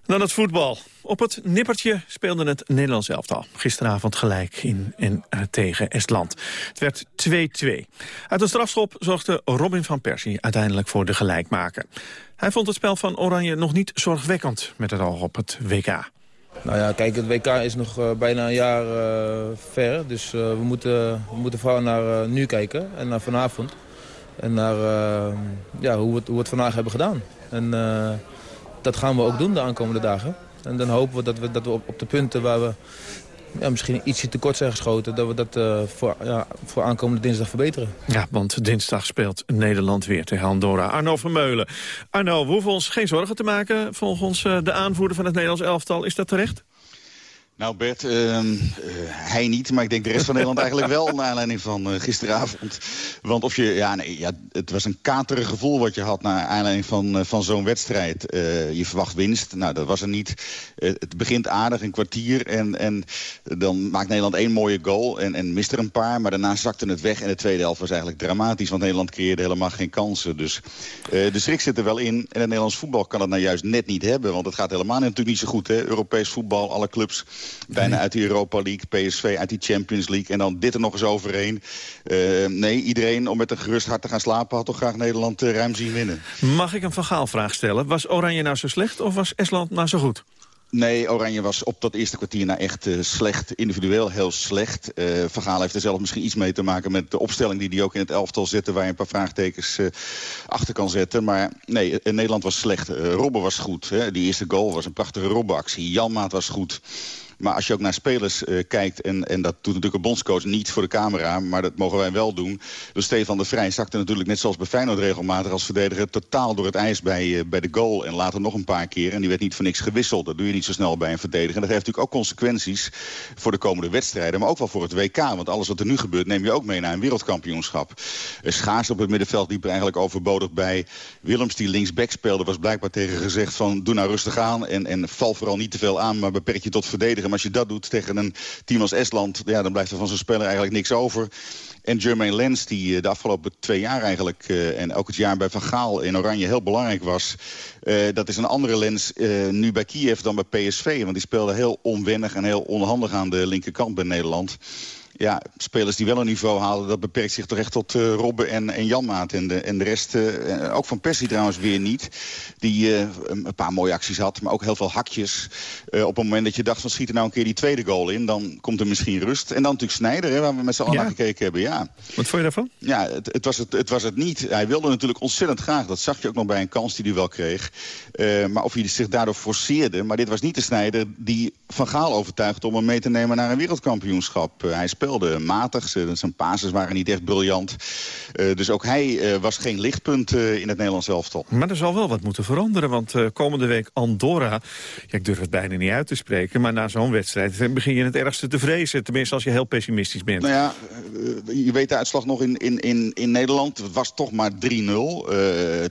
Dan het voetbal. Op het nippertje speelde het Nederlands elftal. Gisteravond gelijk in en tegen Estland. Het werd 2-2. Uit een strafschop zorgde Robin van Persie uiteindelijk voor de gelijkmaker. Hij vond het spel van Oranje nog niet zorgwekkend met het oog op het WK. Nou ja, kijk, het WK is nog uh, bijna een jaar uh, ver. Dus we, moeten, we moeten vooral naar nu kijken en naar vanavond. En naar ja, hoe, we het, hoe we het vandaag hebben gedaan. En dat gaan we ook doen de aankomende dagen. En dan hopen we dat we, dat we op, op de punten waar we ja, misschien ietsje tekort zijn geschoten... dat we dat uh, voor, ja, voor aankomende dinsdag verbeteren. Ja, want dinsdag speelt Nederland weer tegen Andorra. Arno Vermeulen. Arno, we hoeven ons geen zorgen te maken... volgens uh, de aanvoerder van het Nederlands elftal. Is dat terecht? Nou Bert, uh, uh, hij niet, maar ik denk de rest van Nederland eigenlijk wel... naar aanleiding van uh, gisteravond. Want of je, ja, nee, ja, het was een katerig gevoel wat je had... naar aanleiding van, van zo'n wedstrijd. je verwacht winst, nou dat was er niet. het begint aardig, een kwartier. En, en dan maakt Nederland één mooie goal en, en mist er een paar. Maar daarna zakte het weg en de tweede helft was eigenlijk dramatisch. Want Nederland creëerde helemaal geen kansen. Dus de schrik zit er wel in. En het Nederlands voetbal kan het nou juist net niet hebben. Want het gaat helemaal natuurlijk niet zo goed. Hè? Europees voetbal, alle clubs Bijna uit de Europa League, PSV uit die Champions League. En dan dit er nog eens overheen. Uh, nee, iedereen om met een gerust hart te gaan slapen... had toch graag Nederland uh, ruim zien winnen. Mag ik een vergaalvraag stellen? Was Oranje nou zo slecht of was Estland nou zo goed? Nee, Oranje was op dat eerste kwartier nou echt uh, slecht. Individueel heel slecht. Uh, Vergaal heeft er zelf misschien iets mee te maken met de opstelling die hij ook in het elftal zette. Waar je een paar vraagtekens uh, achter kan zetten. Maar nee, Nederland was slecht. Robben was goed. Hè. Die eerste goal was een prachtige Robbenactie. Janmaat was goed. Maar als je ook naar spelers uh, kijkt... En, en dat doet natuurlijk een bondscoach niet voor de camera... maar dat mogen wij wel doen. Dus Stefan de Vrij zakte natuurlijk net zoals bij Feyenoord regelmatig... als verdediger totaal door het ijs bij, uh, bij de goal. En later nog een paar keer. En die werd niet voor niks gewisseld. Dat doe je niet zo snel bij een verdediger. En dat heeft natuurlijk ook consequenties voor de komende wedstrijden. Maar ook wel voor het WK. Want alles wat er nu gebeurt neem je ook mee naar een wereldkampioenschap. Schaars op het middenveld liep er eigenlijk overbodig bij. Willems die linksback speelde was blijkbaar tegen gezegd van... doe nou rustig aan en, en val vooral niet te veel aan... maar beperk je tot verdedigen als je dat doet tegen een team als Estland... Ja, dan blijft er van zo'n speler eigenlijk niks over. En Jermaine Lens, die de afgelopen twee jaar eigenlijk... en ook het jaar bij Van Gaal in Oranje heel belangrijk was... dat is een andere Lens nu bij Kiev dan bij PSV. Want die speelde heel onwennig en heel onhandig aan de linkerkant bij Nederland ja, spelers die wel een niveau halen... dat beperkt zich toch echt tot uh, Robben en, en Janmaat. En de, en de rest, uh, ook van Persie trouwens weer niet. Die uh, een paar mooie acties had, maar ook heel veel hakjes. op het moment dat je dacht van schiet er nou een keer die tweede goal in... dan komt er misschien rust. En dan natuurlijk Snijder, hè, waar we met z'n allen naar gekeken hebben. Ja. Wat vond je daarvan? Ja, het, het, was het, het was het niet. Hij wilde natuurlijk ontzettend graag. Dat zag je ook nog bij een kans die hij wel kreeg. maar of hij zich daardoor forceerde. Maar dit was niet de Snijder die Van Gaal overtuigde... om hem mee te nemen naar een wereldkampioenschap. hij speelde speelde matig. Zijn pases waren niet echt briljant. Uh, dus ook hij uh, was geen lichtpunt uh, in het Nederlands elftal. Maar er zal wel wat moeten veranderen. Want komende week Andorra, ja, ik durf het bijna niet uit te spreken... maar na zo'n wedstrijd begin je het ergste te vrezen. Tenminste als je heel pessimistisch bent. Nou ja, je weet de uitslag nog in, in, in, in Nederland. Het was toch maar 3-0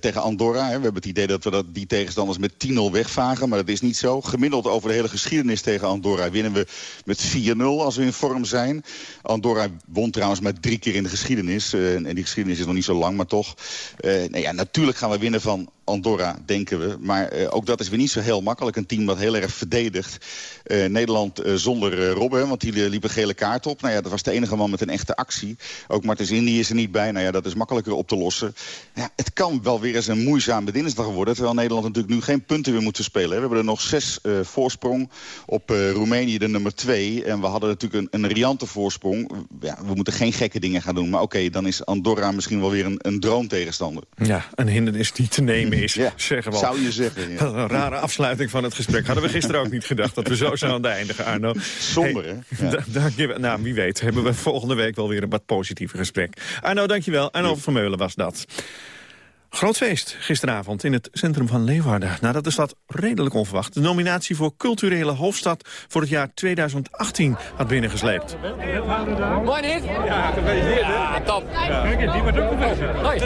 tegen Andorra. Hè. We hebben het idee dat we dat, die tegenstanders met 10-0 wegvagen. Maar dat is niet zo. Gemiddeld over de hele geschiedenis tegen Andorra winnen we met 4-0 als we in vorm zijn. Andorra won trouwens maar drie keer in de geschiedenis. Uh, en die geschiedenis is nog niet zo lang, maar toch. Uh, nou ja, natuurlijk gaan we winnen van Andorra, denken we. Maar uh, ook dat is weer niet zo heel makkelijk. Een team dat heel erg verdedigt. Uh, Nederland uh, zonder Robben, want die liep een gele kaart op. Nou ja, dat was de enige man met een echte actie. Ook Martens Indy is er niet bij. Nou ja, dat is makkelijker op te lossen. Ja, het kan wel weer eens een moeizame dinsdag worden. Terwijl Nederland natuurlijk nu geen punten weer moet spelen. We hebben er nog zes voorsprong op Roemenië, de nummer twee. En we hadden natuurlijk een, een riante voorsprong. Ja, we moeten geen gekke dingen gaan doen. Maar oké, dan is Andorra misschien wel weer een, een droomtegenstander. Ja, een hindernis niet te nemen is, ja, zeggen we Zou je zeggen, ja. Een rare afsluiting van het gesprek. Hadden we gisteren ook niet gedacht dat we zo zouden eindigen, Arno. Somber, hey, hè? Ja. Nou, wie weet hebben we volgende week wel weer een wat positiever gesprek. Arno, dankjewel. Arno van Meulen was dat. Groot feest gisteravond in het centrum van Leeuwarden. Nadat de stad redelijk onverwacht de nominatie voor culturele hoofdstad voor het jaar 2018 had binnengesleept. Mooi niet? Ja, gefeliciteerd. Ja, top. Ja. Kijk, die wordt ook gefeliciteerd. Hoi.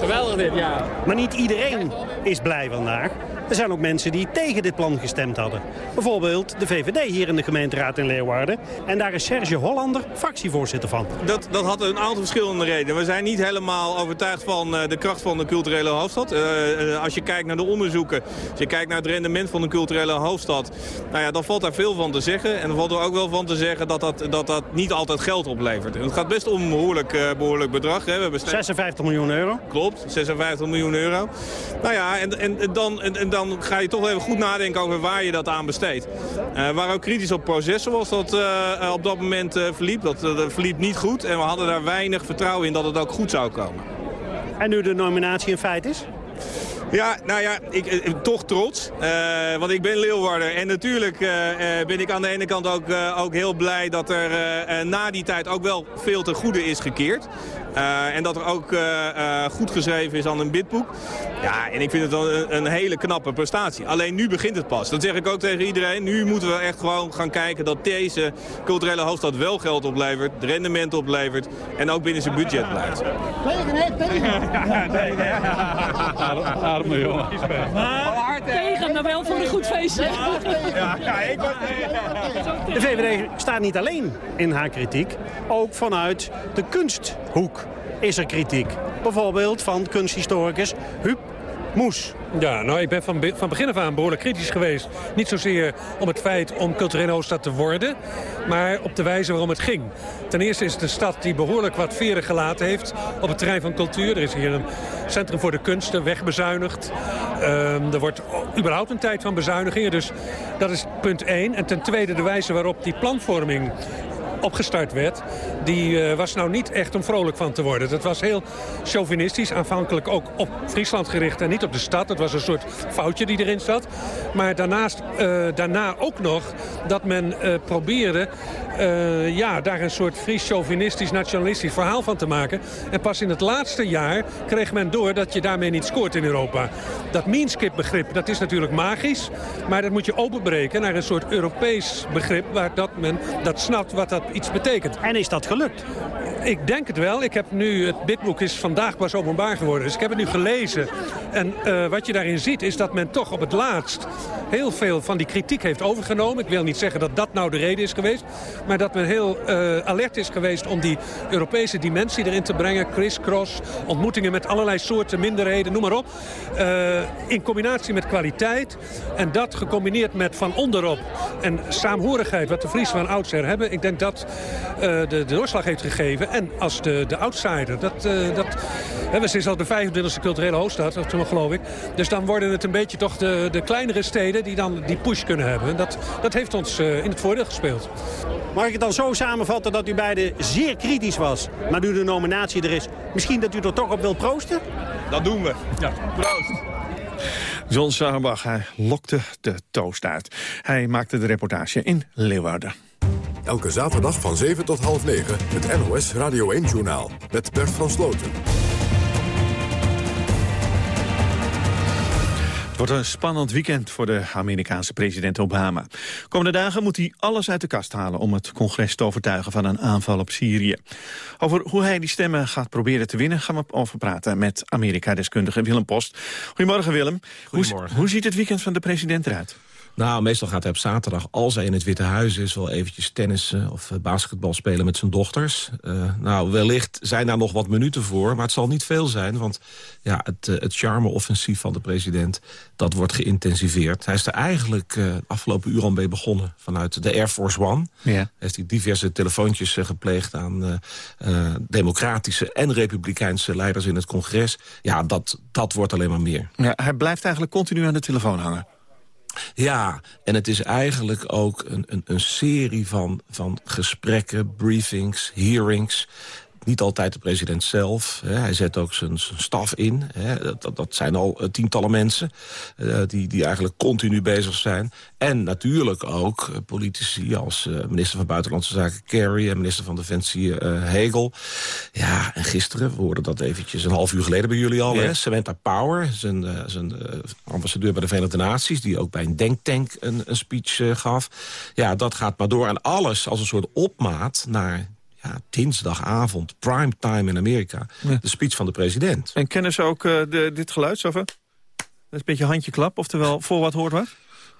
nee, geweldig dit, ja. Maar niet iedereen is blij vandaag. Er zijn ook mensen die tegen dit plan gestemd hadden. Bijvoorbeeld de VVD hier in de gemeenteraad in Leeuwarden. En daar is Serge Hollander fractievoorzitter van. Dat, dat had een aantal verschillende redenen. We zijn niet helemaal overtuigd van uh, de kracht van de culturele hoofdstad. Uh, uh, als je kijkt naar de onderzoeken, als je kijkt naar het rendement van de culturele hoofdstad... Nou ja, dan valt daar veel van te zeggen. En dan valt er ook wel van te zeggen dat dat, dat, dat niet altijd geld oplevert. En het gaat best om een behoorlijk, behoorlijk bedrag. Hè. We hebben 56 miljoen euro. Klopt, 56 miljoen euro. Nou ja, en, en, dan... En, dan ga je toch even goed nadenken over waar je dat aan besteedt. Uh, we waren ook kritisch op proces zoals dat uh, op dat moment uh, verliep. Dat, dat verliep niet goed en we hadden daar weinig vertrouwen in dat het ook goed zou komen. En nu de nominatie een feit is? Ja, nou ja, ik, eh, toch trots. Uh, want ik ben Leeuwarder. En natuurlijk uh, ben ik aan de ene kant ook, ook heel blij dat er na die tijd ook wel veel te goede is gekeerd. En dat er ook goed geschreven is aan een bidboek. Ja, en ik vind het een, een, hele knappe prestatie. Alleen nu begint het pas. Dat zeg ik ook tegen iedereen. Nu moeten we echt gewoon gaan kijken dat deze culturele hoofdstad wel geld oplevert. Rendement oplevert. En ook binnen zijn budget blijft. Tegen, hè? Tegen. Arme jongen. Maar wel voor een goed feestje. Ja, ja, ik was. De VVD staat niet alleen in haar kritiek. Ook vanuit de kunsthoek is er kritiek. Bijvoorbeeld van kunsthistoricus Huub Moes. Ja, nou, ik ben van, van begin af aan behoorlijk kritisch geweest. Niet zozeer om het feit om culturele hoofdstad te worden... maar op de wijze waarom het ging. Ten eerste is het een stad die behoorlijk wat veren gelaten heeft... op het terrein van cultuur. Er is hier een centrum voor de kunsten wegbezuinigd. Um, er wordt überhaupt een tijd van bezuinigingen. Dus dat is punt één. En ten tweede de wijze waarop die planvorming opgestart werd... die uh, was nou niet echt om vrolijk van te worden. Dat was heel chauvinistisch, aanvankelijk ook op Friesland gericht... en niet op de stad. Het was een soort foutje die erin zat. Maar daarnaast, uh, daarna ook nog dat men uh, probeerde... ja, daar een soort Fries chauvinistisch nationalistisch verhaal van te maken. En pas in het laatste jaar kreeg men door dat je daarmee niet scoort in Europa. Dat meanskip-begrip, dat is natuurlijk magisch... maar dat moet je openbreken naar een soort Europees begrip... waar dat men dat snapt wat dat iets betekent. En is dat gelukt? Ik denk het wel. Ik heb nu, het bidboek is vandaag pas openbaar geworden. Dus ik heb het nu gelezen. En uh, wat je daarin ziet is dat men toch op het laatst heel veel van die kritiek heeft overgenomen. Ik wil niet zeggen dat dat nou de reden is geweest. Maar dat men heel uh, alert is geweest om die Europese dimensie erin te brengen. Criss-cross, ontmoetingen met allerlei soorten minderheden, noem maar op. Uh, in combinatie met kwaliteit. En dat gecombineerd met van onderop en saamhorigheid, wat de Fries van oudsher hebben. Ik denk dat de, de doorslag heeft gegeven. En als de, de outsider, dat, uh, dat hebben we sinds al de 25e culturele hoofdstad, geloof ik. Dus dan worden het een beetje toch de, de kleinere steden die dan die push kunnen hebben. En dat, dat heeft ons uh, in het voordeel gespeeld. Mag ik het dan zo samenvatten dat u beide zeer kritisch was, maar nu de nominatie er is, misschien dat u er toch op wilt proosten? Dat doen we. Ja. Proost. John Sauerbach, hij lokte de toast uit. Hij maakte de reportage in Leeuwarden. Elke zaterdag van 7 tot half 9 het NOS Radio 1-journaal met Bert van Sloten. Het wordt een spannend weekend voor de Amerikaanse president Obama. Komende dagen moet hij alles uit de kast halen om het congres te overtuigen van een aanval op Syrië. Over hoe hij die stemmen gaat proberen te winnen gaan we over praten met Amerika-deskundige Willem Post. Goedemorgen Willem. Goedemorgen. Hoe, hoe ziet het weekend van de president eruit? Nou, meestal gaat hij op zaterdag, als hij in het Witte Huis is... wel eventjes tennissen of eh, basketbal spelen met zijn dochters. Uh, nou, wellicht zijn daar nog wat minuten voor, maar het zal niet veel zijn... want ja, het, uh, het charme-offensief van de president, dat wordt geïntensiveerd. Hij is er eigenlijk uh, afgelopen uur al mee begonnen vanuit de Air Force One. Ja. Hij heeft die diverse telefoontjes gepleegd aan democratische en republikeinse leiders in het congres. Ja, dat, dat wordt alleen maar meer. Ja, hij blijft eigenlijk continu aan de telefoon hangen. Ja, en het is eigenlijk ook een, een, een serie van, van gesprekken, briefings, hearings niet altijd de president zelf. Hè. Hij zet ook zijn, zijn staf in. Hè. Dat, dat, zijn al uh, tientallen mensen uh, die, die eigenlijk continu bezig zijn. En natuurlijk ook uh, politici als minister van Buitenlandse Zaken Kerry... en minister van Defensie Hegel. Ja, en gisteren, we hoorden dat eventjes een half uur geleden bij jullie al... Ja. Hè. Samantha Power, zijn, zijn ambassadeur bij de Verenigde Naties... die ook bij een denktank een, een speech gaf. Ja, dat gaat maar door. En alles als een soort opmaat naar ja, dinsdagavond, primetime in Amerika, ja. de speech van de president. En kennen ze ook uh, de, dit geluid zo van? Dat is een beetje handjeklap, oftewel voor wat hoort wat?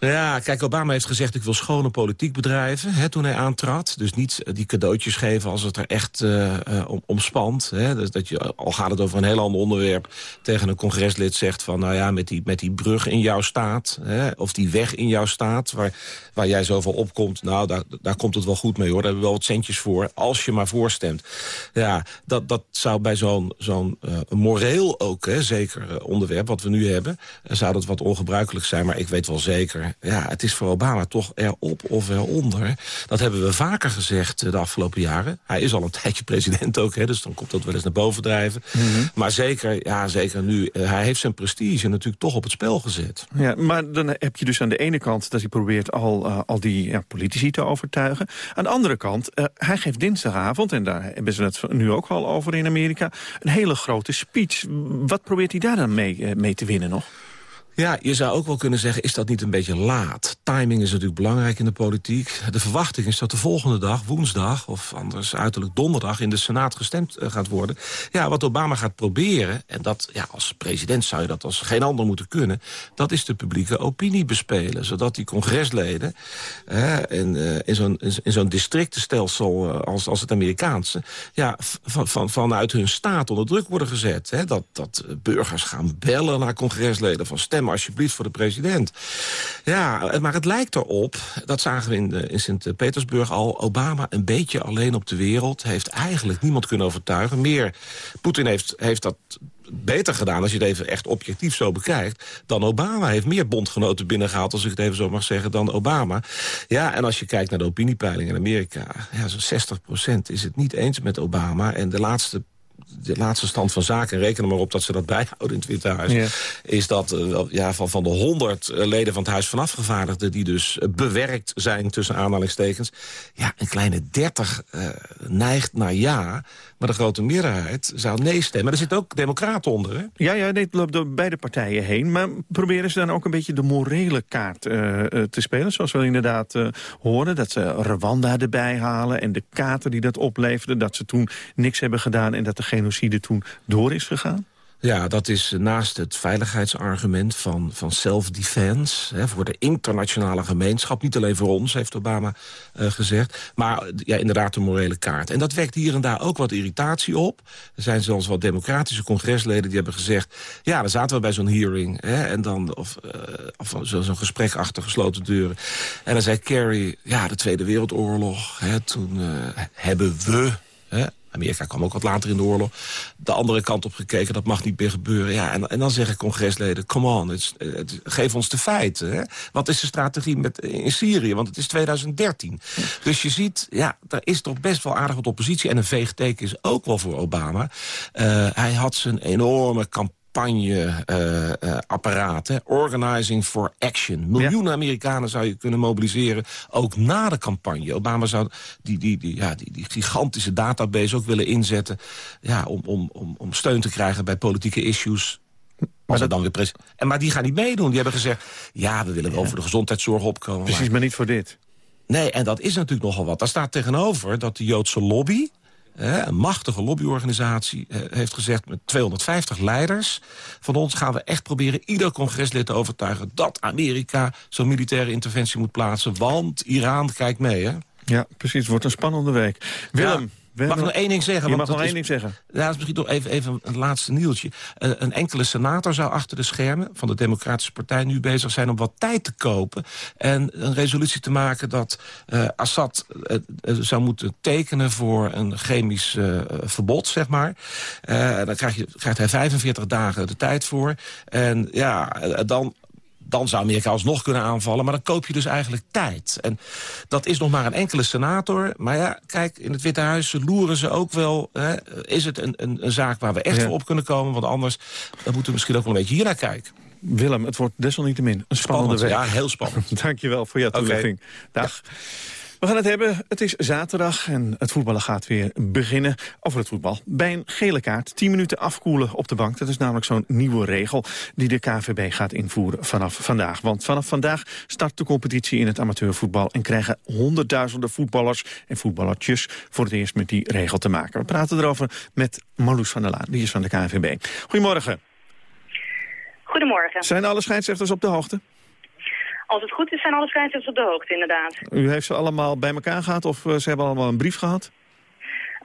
Ja, kijk, Obama heeft gezegd... ik wil schone politiek bedrijven hè, toen hij aantrad. Dus niet die cadeautjes geven als het er echt uh, om, om spant. Hè. Dus dat je, al gaat het over een heel ander onderwerp... tegen een congreslid zegt van... nou ja, met die, met die brug in jouw staat... Hè, of die weg in jouw staat... waar, waar jij zoveel opkomt... nou, daar, daar komt het wel goed mee, hoor. Daar hebben we wel wat centjes voor, als je maar voorstemt. Ja, dat, dat zou bij zo'n zo'n uh, moreel ook, hè, zeker onderwerp... wat we nu hebben, zou dat wat ongebruikelijk zijn. Maar ik weet wel zeker ja, het is voor Obama toch erop of eronder. Dat hebben we vaker gezegd de afgelopen jaren. Hij is al een tijdje president ook, hè, dus dan komt dat wel eens naar boven drijven. Mm -hmm. Maar zeker, ja, zeker nu, uh, hij heeft zijn prestige natuurlijk toch op het spel gezet. Ja, maar dan heb je dus aan de ene kant dat hij probeert al, uh, al die ja, politici te overtuigen. Aan de andere kant, uh, hij geeft dinsdagavond, en daar hebben ze het nu ook al over in Amerika, een hele grote speech. Wat probeert hij daar dan mee, mee te winnen nog? Ja, je zou ook wel kunnen zeggen, is dat niet een beetje laat? Timing is natuurlijk belangrijk in de politiek. De verwachting is dat de volgende dag, woensdag... of anders uiterlijk donderdag in de Senaat gestemd uh, gaat worden. Ja, wat Obama gaat proberen... en dat ja, als president zou je dat als geen ander moeten kunnen... dat is de publieke opinie bespelen. Zodat die congresleden uh, in, uh, in zo'n districtenstelsel als, als het Amerikaanse... Ja, van, van, vanuit hun staat onder druk worden gezet. Hè? Dat, dat burgers gaan bellen naar congresleden van stem alsjeblieft voor de president. Ja, maar het lijkt erop, dat zagen we in, in Sint-Petersburg al... Obama een beetje alleen op de wereld. Heeft eigenlijk niemand kunnen overtuigen. Meer, Poetin heeft, heeft dat beter gedaan, als je het even echt objectief zo bekijkt... dan Obama heeft meer bondgenoten binnengehaald, als ik het even zo mag zeggen, dan Obama. Ja, en als je kijkt naar de opiniepeiling in Amerika... Ja, zo'n 60% is het niet eens met Obama. En de laatste de laatste stand van zaken, reken er maar op dat ze dat bijhouden in het Witte Huis... Ja. is dat uh, ja, van, van de 100 leden van het Huis van Afgevaardigden... die dus uh, bewerkt zijn, tussen aanhalingstekens... ja, een kleine 30 uh, neigt naar ja... Maar de grote meerderheid zou nee stemmen. Er zitten ook democraten onder, hè? Ja, ja, dit loopt door beide partijen heen. Maar proberen ze dan ook een beetje de morele kaart uh, te spelen? Zoals we inderdaad uh, horen, dat ze Rwanda erbij halen... en de kater die dat opleverde, dat ze toen niks hebben gedaan... en dat de genocide toen door is gegaan? Ja, dat is naast het veiligheidsargument van, van self-defense... voor de internationale gemeenschap, niet alleen voor ons, heeft Obama uh, gezegd... maar ja, inderdaad de morele kaart. En dat wekt hier en daar ook wat irritatie op. Er zijn zelfs wat democratische congresleden die hebben gezegd... ja, dan zaten we bij zo'n hearing, hè, en dan, of, uh, of zo'n gesprek achter gesloten deuren. En dan zei Kerry, ja, de Tweede Wereldoorlog, hè, toen uh, hebben we... Hè, Amerika kwam ook wat later in de oorlog. De andere kant op gekeken, dat mag niet meer gebeuren. Ja, en, en dan zeggen congresleden, come on, het, het, geef ons de feiten. Hè? Wat is de strategie met, in Syrië? Want het is 2013. Dus je ziet, ja, er is toch best wel aardig wat oppositie. En een veegteken is ook wel voor Obama. Uh, hij had zijn enorme campagne campagneapparaat. Uh, uh, Organizing for Action. Miljoenen Amerikanen zou je kunnen mobiliseren, ook na de campagne. Obama zou die, die, die, ja, die, die gigantische database ook willen inzetten... Ja, om, om, om, om steun te krijgen bij politieke issues maar, dat... dan weer en, maar die gaan niet meedoen. Die hebben gezegd, ja, we willen ja. over de gezondheidszorg opkomen. Precies, maar... maar niet voor dit. Nee, en dat is natuurlijk nogal wat. Daar staat tegenover dat de Joodse lobby een machtige lobbyorganisatie heeft gezegd... met 250 leiders van ons gaan we echt proberen... ieder congreslid te overtuigen dat Amerika zo'n militaire interventie moet plaatsen. Want Iran kijkt mee, hè? Ja, precies. Het wordt een spannende week. Willem... Ja. Mag ik nog één ding zeggen? Je mag nog één ding zeggen. Ja, dat is misschien nog even, even een laatste nieuwtje. Uh, een enkele senator zou achter de schermen van de Democratische Partij... nu bezig zijn om wat tijd te kopen... en een resolutie te maken dat uh, Assad uh, zou moeten tekenen... voor een chemisch verbod, zeg maar. dan krijg je, krijgt hij 45 dagen de tijd voor. En ja, dan dan zou Amerika alsnog kunnen aanvallen. Maar dan koop je dus eigenlijk tijd. En dat is nog maar een enkele senator. Maar ja, kijk, in het Witte Huis loeren ze ook wel... Hè, is het een, een, een, zaak waar we echt ja. voor op kunnen komen? Want anders dan moeten we misschien ook wel een beetje hier naar kijken. Willem, het wordt desalniettemin een spannende spannend, week. Ja, heel spannend. Dankjewel voor jouw toelichting. Okay. Dag. Ja. We gaan het hebben. Het is zaterdag en het voetballen gaat weer beginnen. Over het voetbal. Bij een gele kaart 10 minuten afkoelen op de bank. Dat is namelijk zo'n nieuwe regel die de KVB gaat invoeren vanaf vandaag. Want vanaf vandaag start de competitie in het amateurvoetbal... en krijgen honderdduizenden voetballers en voetballertjes... voor het eerst met die regel te maken. We praten erover met Marloes van der Laan, die is van de KVB. Goedemorgen. Goedemorgen. Zijn alle scheidsrechters op de hoogte? Als het goed is, zijn alle scheidsrechters op de hoogte, inderdaad. U heeft ze allemaal bij elkaar gehad of uh, ze hebben allemaal een brief gehad?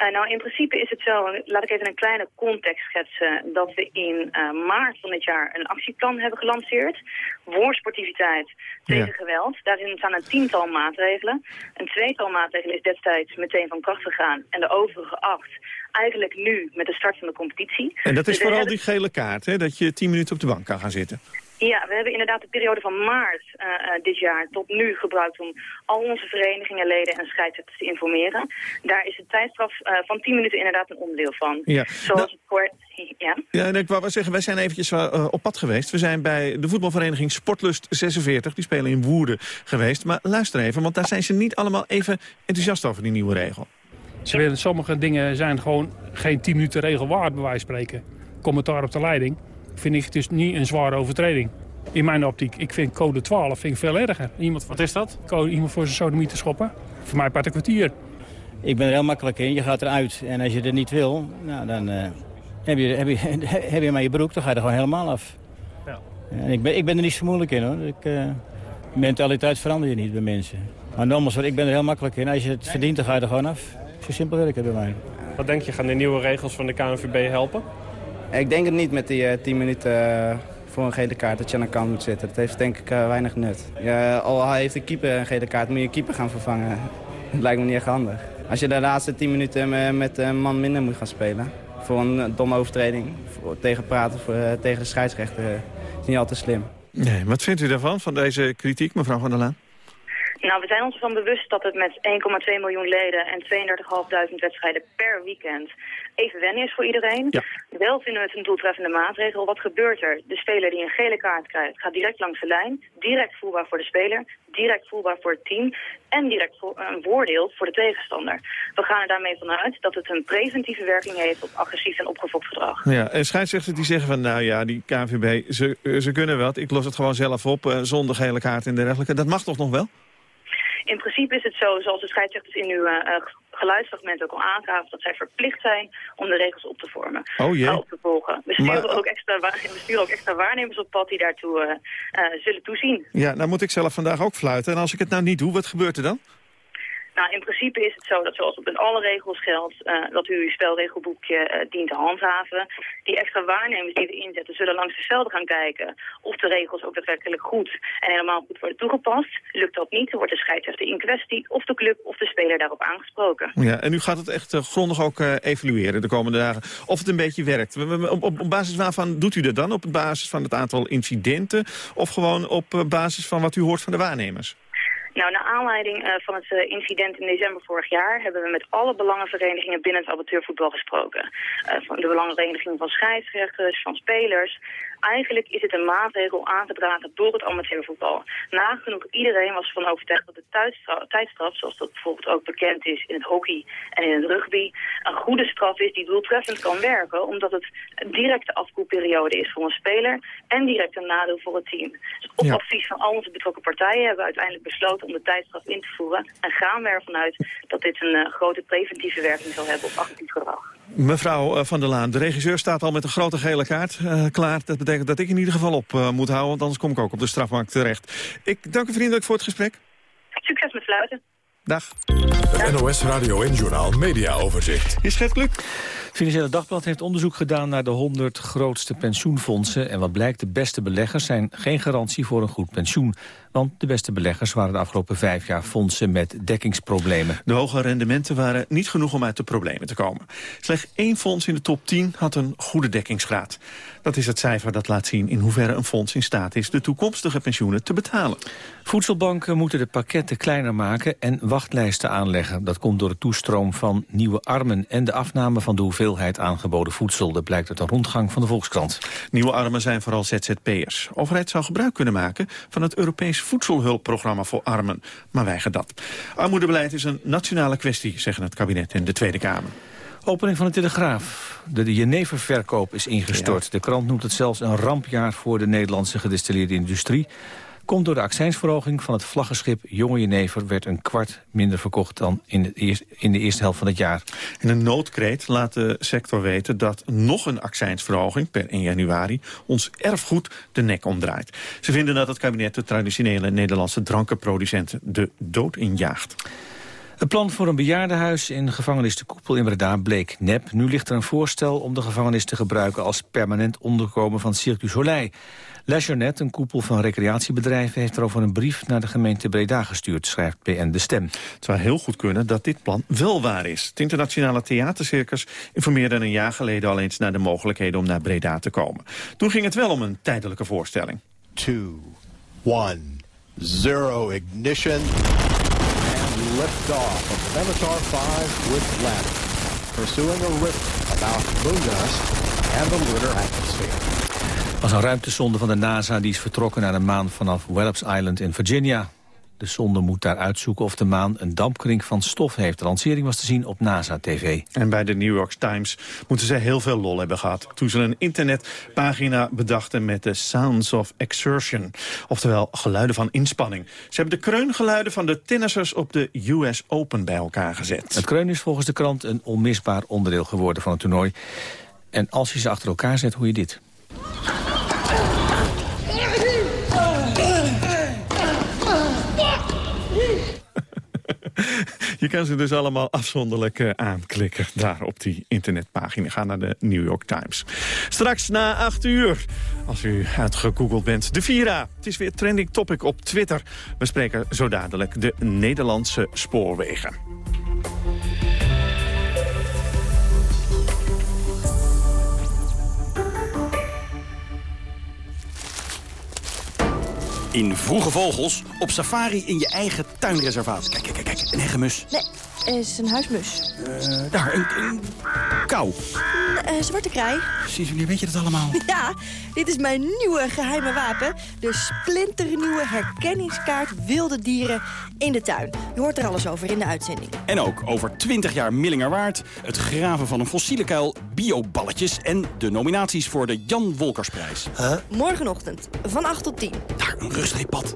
Uh, nou, in principe is het zo, laat ik even een kleine context schetsen, dat we in uh, maart van dit jaar een actieplan hebben gelanceerd. Voor sportiviteit tegen ja. geweld. Daarin staan een tiental maatregelen. Een tweetal maatregelen is destijds meteen van kracht gegaan. En de overige acht eigenlijk nu met de start van de competitie. En dat is dus vooral hebben... die gele kaart, hè? dat je tien minuten op de bank kan gaan zitten. Ja, we hebben inderdaad de periode van maart uh, uh, dit jaar tot nu gebruikt om al onze verenigingen, leden en scheidsrechters te informeren. Daar is de tijdstraf uh, van 10 minuten inderdaad een onderdeel van. Ja. Zoals nou, het kort, ja. Ja, en ik wou wel zeggen, wij zijn eventjes op pad geweest. We zijn bij de voetbalvereniging Sportlust 46, die spelen in Woerden geweest. Maar luister even, want daar zijn ze niet allemaal even enthousiast over die nieuwe regel. Ze willen, sommige dingen zijn gewoon geen 10 minuten regel waard, bij wijze van spreken. Commentaar op de leiding vind ik dus niet een zware overtreding. In mijn optiek. Ik vind code 12 vind ik veel erger. Iemand, Wat is dat? Code, iemand voor zijn sodomie te schoppen. Voor mij part een kwartier. Ik ben er heel makkelijk in. Je gaat eruit. En als je er niet wil, nou, dan uh, heb, je, heb, je, heb je maar je broek. Dan ga je er gewoon helemaal af. Ja. En ik, ben, ik ben er niet zo moeilijk in hoor. Ik, uh, mentaliteit verander je niet bij mensen. Maar nogmaals, ik ben er heel makkelijk in. Als je het verdient, dan ga je er gewoon af. Zo simpel werkt het bij mij. Wat denk je, gaan de nieuwe regels van de KNVB helpen? Ik denk het niet met die uh, 10 minuten uh, voor een gele kaart dat je aan de kant moet zitten. Dat heeft denk ik uh, weinig nut. Ja, al heeft de keeper een gele kaart, moet je keeper gaan vervangen. Dat lijkt me niet echt handig. Als je de laatste 10 minuten met een man minder moet gaan spelen... voor een domme overtreding, voor, tegen praten voor, tegen de scheidsrechter... is niet al te slim. Nee, wat vindt u daarvan, van deze kritiek, mevrouw Van der Laan? Nou, we zijn ons ervan bewust dat het met 1,2 miljoen leden en 32.500 wedstrijden per weekend even wennen is voor iedereen. Ja. Wel vinden we het een doeltreffende maatregel. Wat gebeurt er? De speler die een gele kaart krijgt, gaat direct langs de lijn. Direct voelbaar voor de speler, direct voelbaar voor het team en direct vo- een voordeel voor de tegenstander. We gaan er daarmee vanuit dat het een preventieve werking heeft op agressief en opgefokt gedrag. Ja, en scheidsrechters die zeggen van, nou ja, die KVB, ze, eh, ze kunnen wat. Ik los het gewoon zelf op, eh, zonder gele kaart en dergelijke. Dat mag toch nog wel? In principe is het zo, zoals de scheidsrechters in uw eh, eh, geluidsfragment ook al aangaven, dat zij verplicht zijn om de regels op te vormen. Oh jee. Op te volgen. We sturen, Maar- ook extra, wa- we sturen ook extra waarnemers op pad die daartoe eh, eh, zullen toezien. Ja, nou moet ik zelf vandaag ook fluiten. En als ik het nou niet doe, wat gebeurt er dan? Nou, in principe is het zo dat zoals het in alle regels geldt, eh, dat u uw spelregelboekje eh, dient te handhaven. Die extra waarnemers die we inzetten zullen langs de velden gaan kijken of de regels ook daadwerkelijk goed en helemaal goed worden toegepast. Lukt dat niet, dan wordt de scheidsrechter in kwestie of de club of de speler daarop aangesproken. Ja, en u gaat het echt eh, grondig ook evalueren de komende dagen. Of het een beetje werkt. We- we- Op, op, basis waarvan doet u dat dan? Op basis van het aantal incidenten? Of gewoon op basis van wat u hoort van de waarnemers? Nou, naar aanleiding eh, van het eh, incident in december vorig jaar hebben we met alle belangenverenigingen binnen het amateurvoetbal gesproken. Eh, van de belangenvereniging van scheidsrechters, van spelers. Eigenlijk is het een maatregel aangedragen door het amateurvoetbal. Nagenoeg iedereen was ervan overtuigd dat de tijdstraf, tijdstraf, zoals dat bijvoorbeeld ook bekend is in het hockey en in het rugby, een goede straf is die doeltreffend kan werken, omdat het een directe afkoelperiode is voor een speler en direct een nadeel voor het team. Dus op Ja. advies van al onze betrokken partijen hebben we uiteindelijk besloten om de tijdstraf in te voeren en gaan we ervan uit dat dit een eh, grote preventieve werking zal hebben op agressief gedrag. Mevrouw eh, Van der Laan, de regisseur staat al met een grote gele kaart eh, klaar. Dat betekent dat ik in ieder geval op eh, moet houden, want anders kom ik ook op de strafbank terecht. Ik dank u vriendelijk voor het gesprek. Succes met fluiten. Dag. Het NOS Radio en Journaal Media Overzicht. Is het Kluk? Het Financiële Dagblad heeft onderzoek gedaan naar de 100 grootste pensioenfondsen. En wat blijkt, de beste beleggers zijn geen garantie voor een goed pensioen. Want de beste beleggers waren de afgelopen vijf jaar fondsen met dekkingsproblemen. De hoge rendementen waren niet genoeg om uit de problemen te komen. Slechts één fonds in de top 10 had een goede dekkingsgraad. Dat is het cijfer dat laat zien in hoeverre een fonds in staat is... de toekomstige pensioenen te betalen. Voedselbanken moeten de pakketten kleiner maken en wachtlijsten aanleggen. Dat komt door de toestroom van nieuwe armen en de afname van de hoeveelheid aangeboden voedsel. Dat blijkt uit een rondgang van de Volkskrant. Nieuwe armen zijn vooral ZZP'ers. Overheid zou gebruik kunnen maken van het Europees voedselhulpprogramma voor armen, maar weigert dat. Armoedebeleid is een nationale kwestie, zeggen het kabinet en de Tweede Kamer. Opening van de Telegraaf. De jeneververkoop is ingestort. De krant noemt het zelfs een rampjaar voor de Nederlandse gedistilleerde industrie. Komt door de accijnsverhoging van het vlaggenschip Jonge Jenever... werd een kwart minder verkocht dan in de, eerste, in de eerste helft van het jaar. In een noodkreet laat de sector weten dat nog een accijnsverhoging per 1 januari ons erfgoed de nek omdraait. Ze vinden dat het kabinet de traditionele Nederlandse drankenproducenten de dood injaagt. Het plan voor een bejaardenhuis in gevangenis de Koepel in Breda bleek nep. Nu ligt er een voorstel om de gevangenis te gebruiken als permanent onderkomen van Cirque du Soleil. Leisurenet, een koepel van recreatiebedrijven, heeft erover een brief naar de gemeente Breda gestuurd, schrijft PN De Stem. Het zou heel goed kunnen dat dit plan wel waar is. Het internationale theatercircus informeerde een jaar geleden al eens naar de mogelijkheden om naar Breda te komen. Toen ging het wel om een tijdelijke voorstelling. 2, 1, 0 ignition. Liftoff of Avatar 5 with Gladys. Pursuing a riddle about moon dust and the lunar atmosphere. was een ruimtesonde van de NASA die is vertrokken naar de maan vanaf Wallops Island in Virginia. De sonde moet daar uitzoeken of de maan een dampkring van stof heeft. De lancering was te zien op NASA-TV. En bij de New York Times moeten ze heel veel lol hebben gehad... toen ze een internetpagina bedachten met de Sounds of Exertion. Oftewel geluiden van inspanning. Ze hebben de kreungeluiden van de tennissers op de US Open bij elkaar gezet. Het kreun is volgens de krant een onmisbaar onderdeel geworden van het toernooi. En als je ze achter elkaar zet, hoor je dit. Je kan ze dus allemaal afzonderlijk eh, aanklikken daar op die internetpagina. Ga naar de New York Times. Straks na acht uur, als u uitgegoogeld bent, de Vira. Het is weer trending topic op Twitter. We spreken zo dadelijk de Nederlandse spoorwegen. In Vroege Vogels op safari in je eigen tuinreservaat. Kijk, kijk, kijk, kijk. Een hegemus. Nee, is een huismus. Uh, daar, een, een kou. Een uh, zwarte kraai. Precies, wanneer weet je dat allemaal? Ja, dit is mijn nieuwe geheime wapen. De splinternieuwe herkenningskaart wilde dieren in de tuin. Je hoort er alles over in de uitzending. En ook over 20 jaar Millingerwaard, het graven van een fossiele kuil, bioballetjes... en de nominaties voor de Jan Wolkersprijs. Huh? Morgenochtend, van 8 tot 10. Daar, een rustreeppad.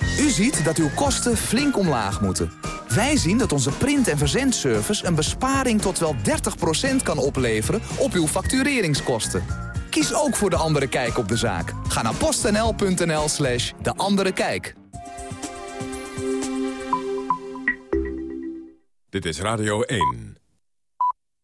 U ziet dat uw kosten flink omlaag moeten. Wij zien dat onze print- en verzendservice een besparing tot wel 30% kan opleveren op uw factureringskosten. Kies ook voor De Andere Kijk op de zaak. Ga naar postnl.nl slash De Andere Kijk. Dit is Radio 1.